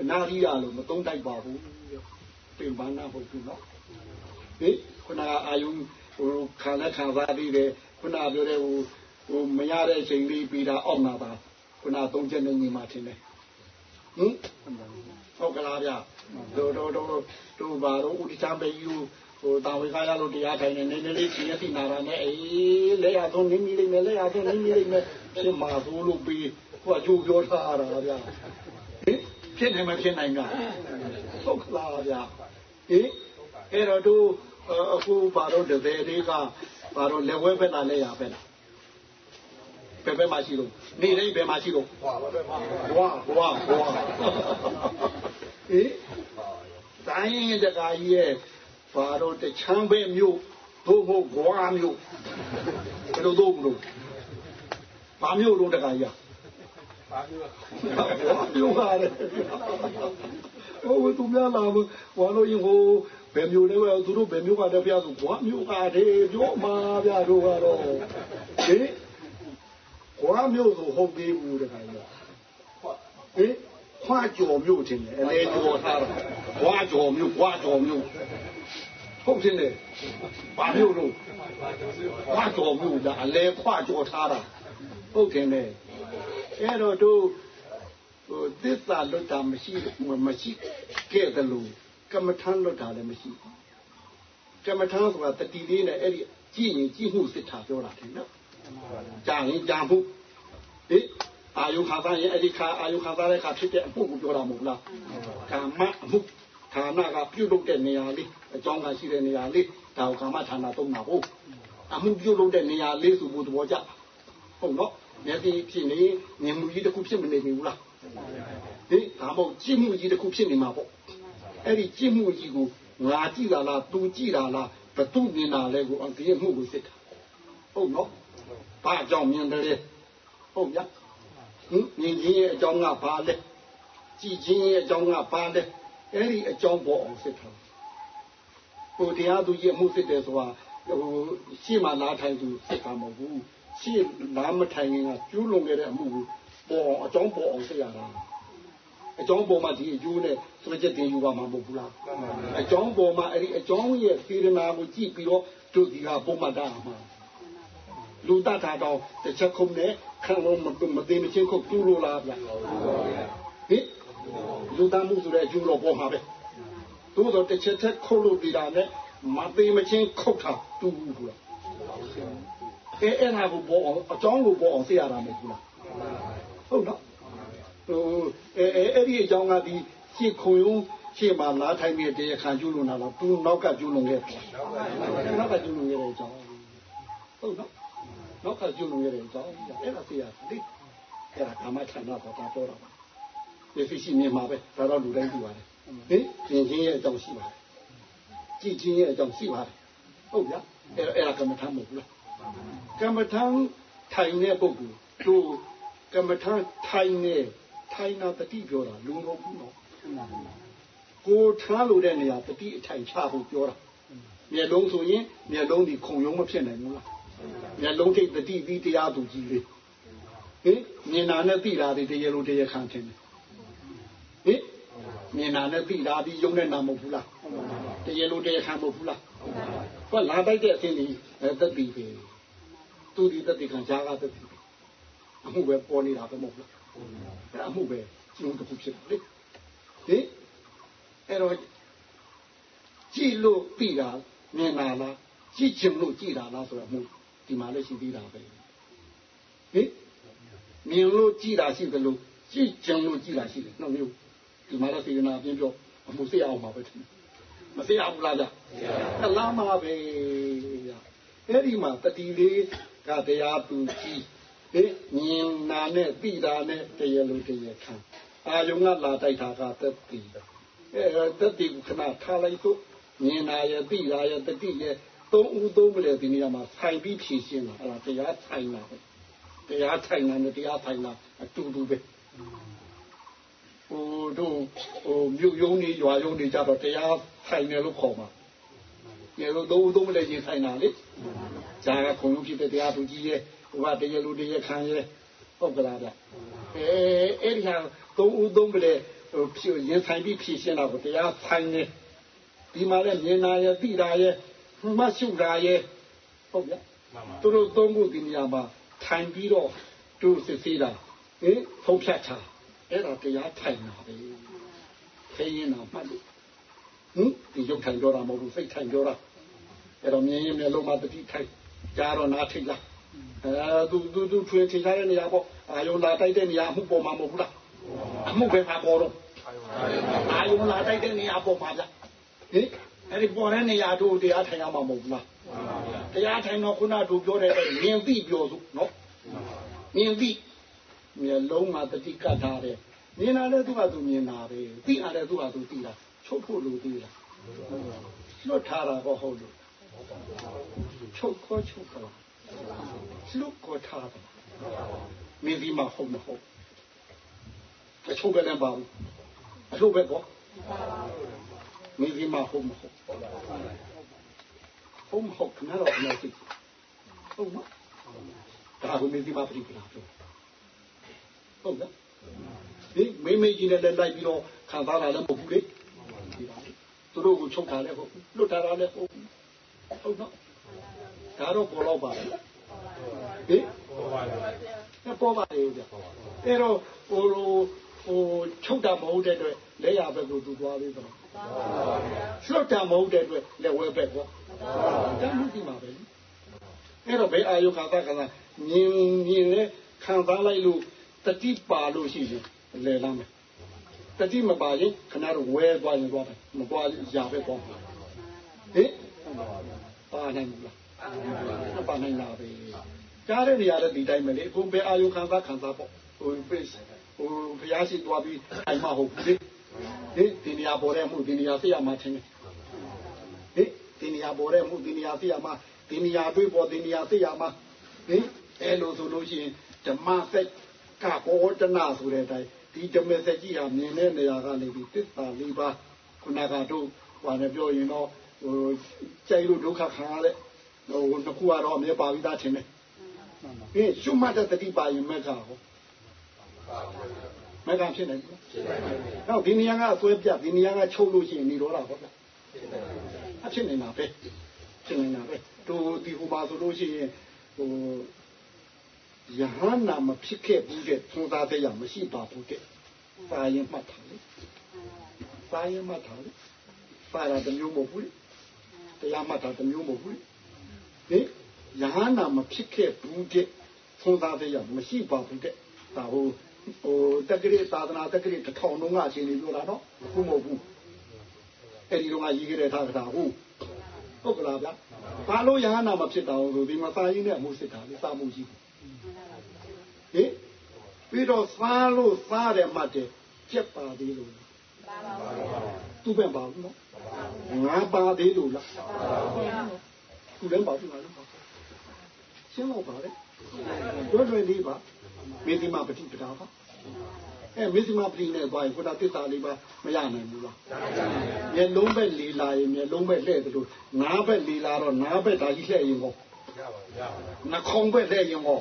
B: အနာရိယလို့မသုံးတိုက်ပါဘူးပြင်ပန်းနာဟုတ်ဘူးနော်ဟင်ခုနကအာယုဟိုခါလက်ခံစားပြီးတယ်ခုနပြောတဲ့ဟိုဟိုမရတဲ့အချိန်လေးပြီးတာအောက်နာပါခုနသုံးချက်နဲ့ညီမထင်တယ်ဟင်ဟုတ်ကလားဗျတို့တို့တို့တို့ဘာတို့ဥဒိချံပဲယူ ဟိုတာဝေခါရလို့တရားထိုင်နေနေနေလေးချင်းရသိနာတာနဲ့အေးလက်ရသုံးနေမိလိမ့်မယ်လက်ရသုံးနေမိလိမ့်မယ်ဖြစ်မှာသို့လို့ပြီးဟိုအကျိုးပြောထားရတာဗျဟင်ဖြစ်နေမဖြစ်နိုင်ကဟုတ်ကလားဗျဟင်အဲ့တော့တို့ဟအခုဘာတော့တသေးလေးကဘာတော့လက်ဝဲပဲလားလက်ရပဲလားဘယ်ဘက်မှာရှိလို့နေတိုင်းဘယ်မှာရှိလို့ဘွာဘယ်မှာဘွာဘွာဘွာဟေးတိုင်းတကာကြီးရဲ့ ဘာတော့တချမ်းပဲမြို့သို့မဟုတ်ဘွာမြို့ဘယ်လိုသို့မလို့ဘာမြို့တော့တကာကြီးဘာမြို့ဘာမြို့ပါလဲဟိုသူများလာဘွာလို့ရင်ဟိုဘယ်မျိုးလဲဝဲသူတို့ဘယ်မျိုးကတည်းကပြဆိုဘွာမျိုးကတည်းပြောမှာပြတို့ကတော့ဟေးဘွာမျိုးဆိုဟုတ်သေးဘူးတခါကြီးဟေးခွာကြော်မျိုးတင်တယ်အလေကြော်ထားတာဘွာကြော်မျိုးဘွာကြော်မျိုး ဟုတ်တင်တယ်ဘာမျိုးလို့ခွာကြော်မျိုးဒါအလေခွာကြော်ထားတာဟုတ်တင်တယ်အဲ့တော့တို့ဟိုသစ္စာလွတ်တာမရှိမရှိခဲ့တယ်လို့ကမ္မထမ်းလွတ်တာလည်းမရှိဘူးကမ္မထမ်းဆိုတာတတိလေးနဲ့အဲ့ဒီကြည့်ရင်ကြည့်မှုစစ်တာပြောတာတယ်နော်ကြာရင်ကြာမှုဟေးအာယုခါသားရဲ့အဲ့ဒီခါအာယုခါသားတဲ့ခါဖြစ်တဲ့အမှုကိုပြောတာမဟုတ်လားကာမအမှု ဌာနကပြုတ်လုပ်တဲ့နေရာလေးအကြောင်းကရှိတဲ့နေရာလေးဒါကိုကာမဌာနသုံးတာဟုတ်အမှုပြုတ်လုပ်တဲ့နေရာလေးဆိုဖို့သဘောကျဟုတ်နော်မျက်စိဖြစ်နေမြင်မှုကြီးတစ်ခုဖြစ်မနေဘူးလားဟေးဒါမို့ကြည့်မှုကြီးတစ်ခုဖြစ်နေမှာပေါ့အဲ့ဒီကြည့်မှုကြီးကိုငါကြည့်တာလားသူကြည့်တာလားဘသူမြင်တာလဲကိုအကြည့်မှုကိုစစ်တာဟုတ်နော်ဘာကြောင့်မြင်တယ်လဲဟုတ်ဗျာဟင်မြင်ခြင်းရဲ့အကြောင်းကဘာလဲကြည့်ခြင်းရဲ့အကြောင်းကဘာလဲ အဲ့ဒီအကြောင်းပေါ်အောင်စစ်တာဟိုတရားသူကြီးအမှုစစ်တယ်ဆိုတာဟိုရှေ့မှာလာထိုင်သူစစ်တာမဟုတ်ဘူးရှေ့လာမထိုင်ရင်ကကျူးလွန်ခဲ့တဲ့အမှုကိုပေါ်အောင်အကြောင်းပေါ်အောင်စစ်ရတာအကြောင်းပေါ်မှာဒီအကျိုးနဲ့ဆွေချက်တင်ယူပါမှာမဟုတ်ဘူးလားအကြောင်းပေါ်မှာအဲ့ဒီအကြောင်းရဲ့စေရနာကိုကြည့်ပြီးတော့တို့ဒီဟာပုံမှန်တာမှာလူတတ်တာတော့တစ်ချက်ခုံးနဲ့ခံလို့မမသိမချင်းခုတ်တူးလို့လားဗျဟင် လူတတ်မှုဆိုတဲ့အကျိုးတော့ပေါ်မှာပဲသို့တော့တစ်ချက်ချက်ခုတ်လို့ဒီတာနဲ့မသိမချင်းခုတ်တာတူးဘူးလားအဲအဲ့ဒါကိုပေါ်အောင်အကြောင်းကိုပေါ်အောင်သိရတာမဟုတ်ဘူးလားဟုတ်နော်ဟိုအဲအဲ့ဒီအကြောင်းကဒီရှေ့ခုံရုံးရှေ့မှာလာထိုင်နေတဲ့တရားခံကျူးလွန်တာတော့သူနောက်ကကျူးလွန်ခဲ့တယ်နောက်ကကျူးလွန်ခဲ့တဲ့အကြောင်းဟုတ်နော်နောက်ကကျူးလွန်ခဲ့တဲ့အကြောင်းအဲ့ဒါသိရသည်အဲ့ဒါကာမဌာနဆိုတာပြောတာပါ ဒီသိရှိမြင်မှာပဲဒါတော့လူတိုင်းသိပါတယ်ဟင်သင်ချင်းရဲ့အကြောင်းရှိပါတယ်ကြည်ချင်းရဲ့အကြောင်းရှိပါတယ်ဟုတ်ဗျာအဲ့အဲ့ဒါကမ္မထာမဟုတ်ဘူးလားကမ္မထာထိုင်တဲ့ပုဂ္ဂိုလ်သူကမ္မထာထိုင်နေထိုင်တာတတိပြောတာလူမဟုတ်ဘူးနော်ကိုထားလို့တဲ့နေရာတတိအထိုင်ချဖို့ပြောတာမျက်လုံးဆိုရင်မျက်လုံးဒီခုံရုံးမဖြစ်နိုင်ဘူးလားမျက်လုံးထိပ်တတိပြီးတရားသူကြီးလေးဟင်မြင်တာနဲ့သိတာတွေတရားလိုတရားခံတယ်ဟင် မြင်တာနဲ့သိတာဒီယုံနဲ့နာမဟုတ်ဘူးလားတရားလိုတရားခံမဟုတ်ဘူးလားဟောလာတိုက်တဲ့အသင်းဒီတတိပဲသူဒီတတိခံကြားကတတိအမှုပဲပေါ်နေတာပဲမဟုတ်လားအဲ့အမှုပဲကျုံတစ်ခုဖြစ်တယ်လေဟင်အဲ့တော့ကြည့်လို့ပြီးတာမြင်တာလားကြည့်ချင်လို့ကြည့်တာလားဆိုတော့မှုဒီမှာလည်းရှိသေးတာပဲဟင်မြင်လို့ကြည့်တာရှိတယ်လို့ကြည့်ချင်လို့ကြည့်တာရှိတယ်နှုတ်မျိုး ဒီမှာလည်းစေနာပြင်းပြောအမှုစိတ်အောင်ပါပဲမသိအောင်လားဗျတလားမှာပဲအဲ့ဒီမှာတတိလေးကတရားသူကြည့်ဟင်မြင်နာနဲ့သိတာနဲ့တရားလိုတရားခံအာယုံကလာတိုက်တာကသက်တည်အဲသက်တည်ခဏထားလိုက်တော့မြင်နာရဲ့သိတာရဲ့တတိရဲ့သုံးဦးသုံးပလေဒီနေရာမှာဆိုင်ပြီးဖြည့်ရှင်းတာအဲ့ဒါတရားဆိုင်တာပဲတရားဆိုင်တာနဲ့တရားဆိုင်တာအတူတူပဲ ဟိုတို့ဟိုမြို့ယုံနေရွာယုံနေကြတော့တရားဆိုင်တယ်လို့ခေါ်မှာရေလို့သုံးဦးသုံးပလေချင်းဆိုင်တာလေဇာကခုံလို့ဖြစ်တဲ့တရားသူကြီးရဲ့ဟိုကတရားလူတရားခံရဲဟုတ်ကလားဗျအဲအဲ့ဒီဟာသုံးဦးသုံးပလေဟိုဖြည့်ရင်ဆိုင်ပြီးဖြည့်ရှင်းတာကိုတရားဆိုင်နေဒီမှာလည်းမြင်နာရဲ့သိတာရဲ့မှတ်ရှုတာရဲ့ဟုတ်ဗျသူတို့သုံးခုဒီနေရာမှာထိုင်ပြီးတော့သူစစ်သေးတာဟင်ဖုံးဖြတ်ချ အဲ့ဒါတရားထိုင်တာပဲခေရင်တော့မှတ်လို့ဟင်ဒီရုပ်ထိုင်ကြတာမဟုတ်ဘူးစိတ်ထိုင်ကြတာအဲ့တော့မြင်ရင်လည်းလုံးမတတိထိုင်ကြားတော့နားထိတ်လားအဲသူသူသူထွေထင်ရှားတဲ့နေရာပေါ့အာယုံလာတိုက်တဲ့နေရာအမှုပေါ်မှာမဟုတ်ဘူးလားအမှုပဲပါပေါ်တော့အာယုံလာတိုက်တဲ့နေရာပေါ်မှာဗျဟင်အဲ့ဒီပေါ်တဲ့နေရာတို့တရားထိုင်ရမှာမဟုတ်ဘူးလားတရားထိုင်တော့ခုနတို့ပြောတဲ့မြင်သိပြောစုနော်မြင်သိ မျက်လုံးမှာတတိကတ်ထားတယ်မြင်လာတဲ့သူကသူမြင်တာပဲသိရတဲ့သူကသူသိတာချုပ်ဖို့လိုသေးလားလွတ်ထားတာဟောဟုတ်လို့ချုပ်ခေါ်ချုပ်ခေါ်လွတ်ခေါ်ထားတယ်မြင်ဒီမှာဟုတ်မဟုတ်အချုပ်ပဲလည်းပါဘူးအချုပ်ပဲပေါ့မြင်ဒီမှာဟုတ်မဟုတ်ဟုတ်မဟုတ်ခဏတော့ခဏသိဟုတ်မဒါကမြင်ဒီမှာပြိပလာ ဟုတ်လားဒီမိမိကြီးနဲ့လည်းလိုက်ပြီးတော့ခံစားတာလည်းမဟုတ်ဘူးလေသူတို့ကိုချုပ်ထားလည်းဟုတ်လွတ်ထားတာလည်းဟုတ်ဟုတ်နော်ဒါတော့ပေါ်တော့ပါဟင်ပေါ်ပါလေပေါ်ပါလေကြာအဲ့တော့ဟိုဟိုချုပ်တာမဟုတ်တဲ့အတွက်လက်ရဘက်ကိုသူသွားပြီးတော့လွတ်တာမဟုတ်တဲ့အတွက်လက်ဝဲဘက်ပေါ့တမ်းမှုဒီမှာပဲအဲ့တော့ဘယ်အာယုခံစားခံစားမြင်မြင်လဲခံစားလိုက်လို့ တတိပါလို့ရှိရင်လဲလမ်းမယ်တတိမပါရင်ခဏတော့ဝဲသွားရင်သွားတယ်မသွားရပဲပေါ့ဟင်ပါနိုင်ဘူးလားပါနိုင်လားပဲကြားတဲ့နေရာလည်းဒီတိုင်းပဲလေအခုပဲအာယုခံစားခံစားပေါ့ဟို face ဟိုဘုရားရှိသွားပြီးအိမ်မဟုတ်ဘူးလေဟင်ဒီနေရာပေါ်တဲ့မှုဒီနေရာသိရမှာထင်တယ်ဟင်ဒီနေရာပေါ်တဲ့မှုဒီနေရာသိရမှာဒီနေရာတွေ့ပေါ်ဒီနေရာသိရမှာဟင်အဲလိုဆိုလို့ရှိရင်ဓမ္မစ က်ကဘောတနာဆိုတဲ့အတိုင်းဒီဓမ္မစက်ကြီးဟာမြင်တဲ့နေရာကနေပြီးသစ္စာလေးပါးခုနကတို့ဘာနဲ့ပြောရင်တော့ဟိုကြိုက်လို့ဒုက္ခခံရတဲ့ဟိုတစ်ခုကတော့အမြဲပါပြီးသားထင်တယ်ဟင်ရှုမှတ်တဲ့တတိပါရင်မက်ကဟောမက်ကဖြစ်နိုင်ဘူးဖြစ်နိုင်ပါဘူးနောက်ဒီနေရာကဆွဲပြဒီနေရာကချုပ်လို့ရှိရင်နေတော့တာဟုတ်လားအဖြစ်နေတာပဲဖြစ်နေတာပဲတို့ဒီဟိုပါဆိုလို့ရှိရင်ဟို ယဟန္တာမဖြစ်ခဲ့ဘူးတဲ့သုံးသားတဲ့ရမရှိပါဘူးတဲ့စာရင်မှတ်ထားလေစာရင်မှတ်ထားလေစာရတဲ့မျိုးမဟုတ်ဘူးတရားမှတ်တာတစ်မျိုးမဟုတ်ဘူးဟင်ယဟန္တာမဖြစ်ခဲ့ဘူးတဲ့သုံးသားတဲ့ရမရှိပါဘူးတဲ့ဒါဟိုဟိုတက္ကရီသာသနာတက္ကရီတစ်ထောင်လုံးကအချိန်လေးပြောတာနော်ဘူးမဟုတ်ဘူးအဲ့ဒီတော့ကရေးခဲ့တဲ့ထားကတာဟုတ်ဟုတ်ကလားဗျာဘာလို့ယဟန္တာမဖြစ်တာဆိုဒီမှာစာရင်းနဲ့အမှုစစ်တာလေစာမှုကြီး ဟင်ပြီးတော့စားလို့စားတယ်မှတ်တယ်ပြက်ပါသေးလို့ပါပါသူပဲပါဘူးနော်ငါပါသေးလို့လားသူလည်းပါဘူးလားရှင်းတော့ပါလေတွဲတွဲလေးပါမေဒီမာပฏิပဒါပါအဲမေဒီမာပฏิနဲ့သွားရင်ခုနသစ္စာလေးပါမရနိုင်ဘူးလားမျက်လုံးပဲလီလာရင်မျက်လုံးပဲလှဲ့တယ်လို့နားပဲလီလာတော့နားပဲဒါကြီးလှဲ့ရင်ဟော နှခေါင်းပဲလဲရင်ဟော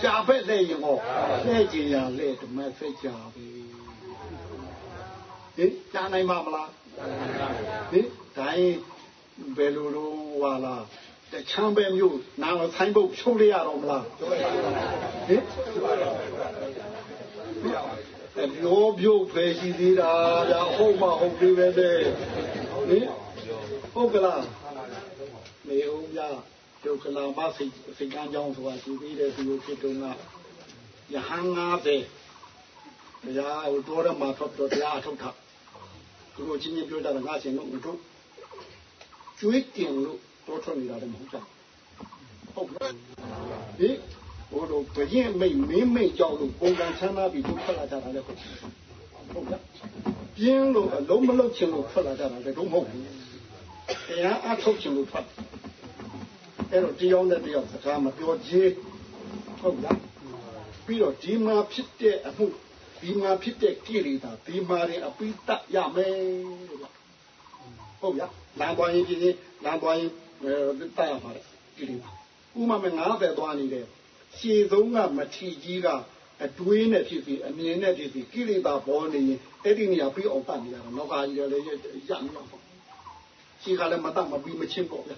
B: ရှားပဲလဲရင်ဟောလဲကြင်ရလဲဓမ္မစိတ်ကြပဲဟင်ကြားနိုင်မှာမလားဟင်ဒိုင်းဘယ်လိုတော့ဟာလားတချမ်းပဲမျိုးနာမဆိုင်ဖို့ဖြုံးလိုက်ရတော့မလားဟင်ပြောပြုတ်ပဲရှိသေးတာဗျာဟုတ်မဟုတ်သေးပဲတဲ့ဟင်ဟုတ်ကလားနေဦးဗျာ ဒုက္ခလာမစိတ်စိတ်ကမ်းကြောင်းဆိုတာသူပြီးတဲ့သူကိုဖြစ်တုံးကယဟန်90တရားဟိုတော်ရမှာတော့တရားထုတ်တာသူတို့ချင်းချင်းပြောကြတာငါရှင်တို့မထုတ်ကျွေးတင်လို့တော်ထွက်နေတာလည်းမဟုတ်ကြဟုတ်လားဟိဘို့တော့ဘရင်မိတ်မင်းမိတ်ကြောက်လို့ပုံကံဆန်းသားပြီးထုတ်ထွက်လာကြတာလည်းဟုတ်ဟုတ်လားပြင်းလို့အလုံးမလုံးချင်လို့ထွက်လာကြတာလည်းတော့မဟုတ်ဘူးတရားအထုတ်ချင်လို့ထွက် အဲ့တော့တရားနဲ့တရားစကားမပြောချင်းဟုတ်လားပြီးတော့ဒီမှာဖြစ်တဲ့အမှုဒီမှာဖြစ်တဲ့ကိလေသာဒီမှာရင်အပိတရမယ်ဟုတ်ဗျာလမ်းသွားရင်ပြင်းလမ်းသွားရင်တတ်ရမှာကိလေသာဥမာမဲ့90သွားနေတယ်ရှည်ဆုံးကမထီကြီးကအတွေးနဲ့ဖြစ်စီအမြင်နဲ့ဖြစ်စီကိလေသာပေါ်နေရင်အဲ့ဒီနေရာပြီးအောင်တတ်နေရတာနောက်ကကြီးလည်းရမလို့ ရှည်ကလည်းမတတ်မပြီးမချင်းပေါ့ဗျာ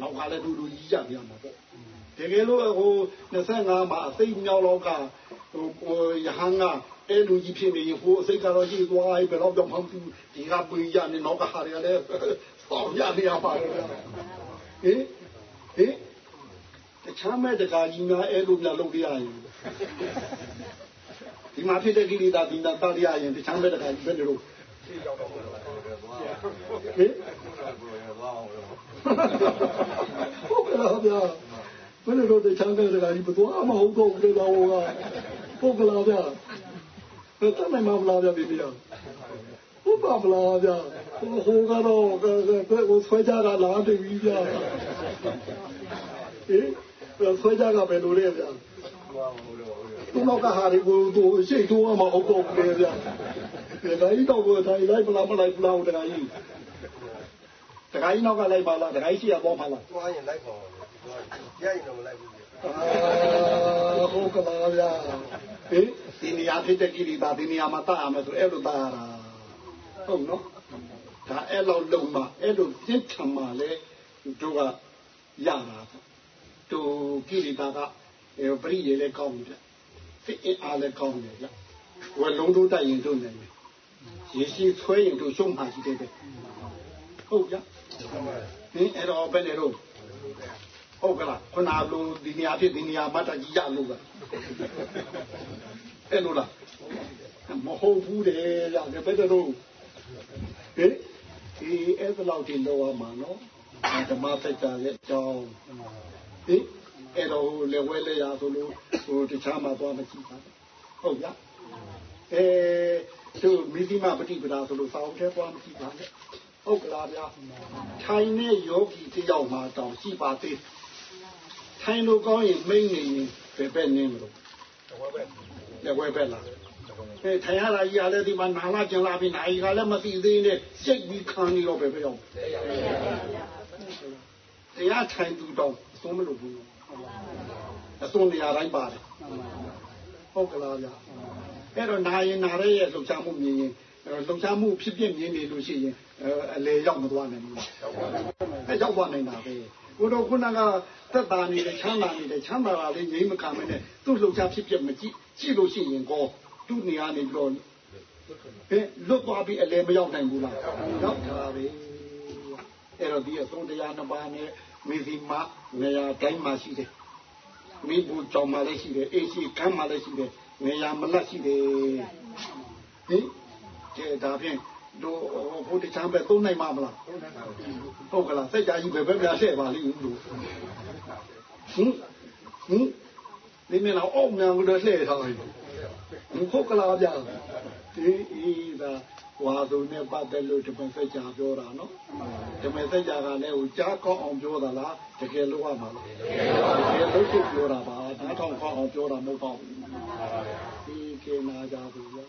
B: နောက်ကလည်းဒူဒူကြီးကြပြန်မှာပေါ့တကယ်လို့ဟို25မှာအသိမြောက်လောက်ကဟိုဟိုယဟန်ကအဲ့လူကြီးဖြစ်နေရင်ဟိုအစိတ်ကတော့ရှိသွားပြီဘယ်တော့တော့မှမသိဘူးဒီကပွေရနေနောက်ကဟာရလည်းစောင့်ရနေရပါတယ်ဟင်ဟင်တခြားမဲ့တကာကြီးများအဲ့လိုများလုပ်ရရင်ဒီမှာဖြစ်တဲ့ကိလေသာဒီနာတရရင်တခြားမဲ့တကာကြီးပဲနေလို့ ဟဟင်ဟုတ်ကဲ့လားဗျာဘယ်လိုတော့တချမ်းတဲ့တကကြီးဘသွားမဟုတ်တော့ဘူးလားဟိုကဟုတ်ကလားဗျာဘယ်တမ်းမှမလားဗျာပြည်ပြည်ဟုတ်ပါမလားဗျာဟိုဟိုကတော့ဟိုဆွဲကြကလာတယ်ပြီဗျာဟင်ဆွဲကြကပဲလို့လေဗျာသူနောက်ကဟာဒီကိုသူရှိတော့မှဟုတ်တော့ဘူးဗျာ ဒါကြီးတော့ကိုတိုင်းလိုက်ပလားမလိုက်ပလားတကကြီးတကကြီးနောက်ကလိုက်ပါလားတကကြီးရှိရပေါ့ပါလား
C: သွားရင်လိုက်ပါဦးရရင်တော့မလိုက်ဘူး
B: အာဟုတ်ကလားဗျာဟင်ဒီနေရာဖြစ်တဲ့ကိရိတာဒီနေရာမှာတတ်ရမယ်ဆိုအဲ့လိုတတ်ရတာဟုတ်နော်ဒါအဲ့လိုလုံမှာအဲ့လိုပြင်းထန်မှာလေတို့ကရတာတို့ကိရိတာကပရိရေလည်းကောင်းတယ်စိတ်အားလည်းကောင်းတယ်ဗျဝလုံးတို့တိုက်ရင်တို့နိုင်တယ် ရေရှိဆွဲရင်တို့ရှုံးမှရှိတယ်ပဲဟုတ်ကြဟင်အဲ့တော့ဘယ်နဲ့တော့ဟုတ်ကလားခုနကလိုဒီနေရာဖြစ်ဒီနေရာမတ်တကြီးရလို့ပဲအဲ့လိုလားမဟုတ်ဘူးတဲ့ရတယ်ဘယ်တော့ဟင်ဒီအဲ့ဒါလောက်တင်တော့မှာနော်ဓမ္မစကြာရဲ့အကြောင်းဟင်အဲ့တော့လေဝဲလေရဆိုလို့ဟိုတခြားမှာသွားမကြည့်ပါဟုတ်ရအဲ သူမိသီမပฏิပဒါဆိုလို့စာအုပ်ထဲသွားမကြည့်ပါနဲ့ဟုတ်ကလားဗျာထိုင်နဲ့ယောဂီတယောက်မှာတောင်ရှိပါသေးထိုင်လို့ကောင်းရင်မိမ့်နေရင်ဘယ်ပဲနင်းမလို့လက်ဝဲပဲလားအဲထိုင်ရတာကြီးကလည်းဒီမှာနာလာကျင်လာပြီနိုင်ကလည်းမသိသေးနဲ့စိတ်ပြီးခံနေတော့ပဲပဲရောက်တရားထိုင်သူတော့သုံးမလို့ဘူးအစွန်နေရာတိုင်းပါတယ်ဟုတ်ကလားဗျ အဲ့တော့နာရင်နာရဲရဲ့လှုပ်ရှားမှုမြင်ရင်လှုပ်ရှားမှုဖြစ်ဖြစ်မြင်နေလို့ရှိရင်အလေရောက်မသွားနိုင်ဘူးအဲရောက်သွားနိုင်တာပဲကိုတော့ခုနကသက်တာနေတယ်ချမ်းသာနေတယ်ချမ်းသာတာလေးငြိမ်းမခံမနဲ့သူ့လှုပ်ရှားဖြစ်ဖြစ်မကြည့်ကြည့်လို့ရှိရင်ကောသူ့နေရာနေပြီးတော့ဟဲ့လွတ်သွားပြီးအလေမရောက်နိုင်ဘူးလားရောက်တာပဲအဲ့တော့ဒီအဆုံးတရားနှစ်ပါးနဲ့မိစီမနေရာတိုင်းမှာရှိတယ်မိဘူးကြောင်မှလည်းရှိတယ်အေးရှိကမ်းမှလည်းရှိတယ် နေရာမလတ်ရှိတယ်ဟင်ကဲဒါဖြင့်တို့ဘုရားချမ်းပဲသုံးနိုင်မှာမလားဟုတ်ကလားစိတ်ကြကြီးပဲပဲပြလှည့်ပါလိမ့်ဦးလို့ဟင်ဟင်ဒီမင်းတော့အောက်မြန်ကတော့လှည့်ထားတယ်ဟုတ်ကလားဗျာဒီဤသာ ဝါသူနဲ့ပတ်သက်လို့ဓမ္မစကြာပြောတာနော်ဓမ္မစကြာကလည်းဟိုကြားကောင်းအောင်ပြောတာလားတကယ်လို့ရမှာလားတကယ်လို့ဖြစ်ပြောတာပါနားထောင်ကောင်းအောင်ပြောတာမဟုတ်ပါဘူးဒီကေနာကြဘူးဗျာ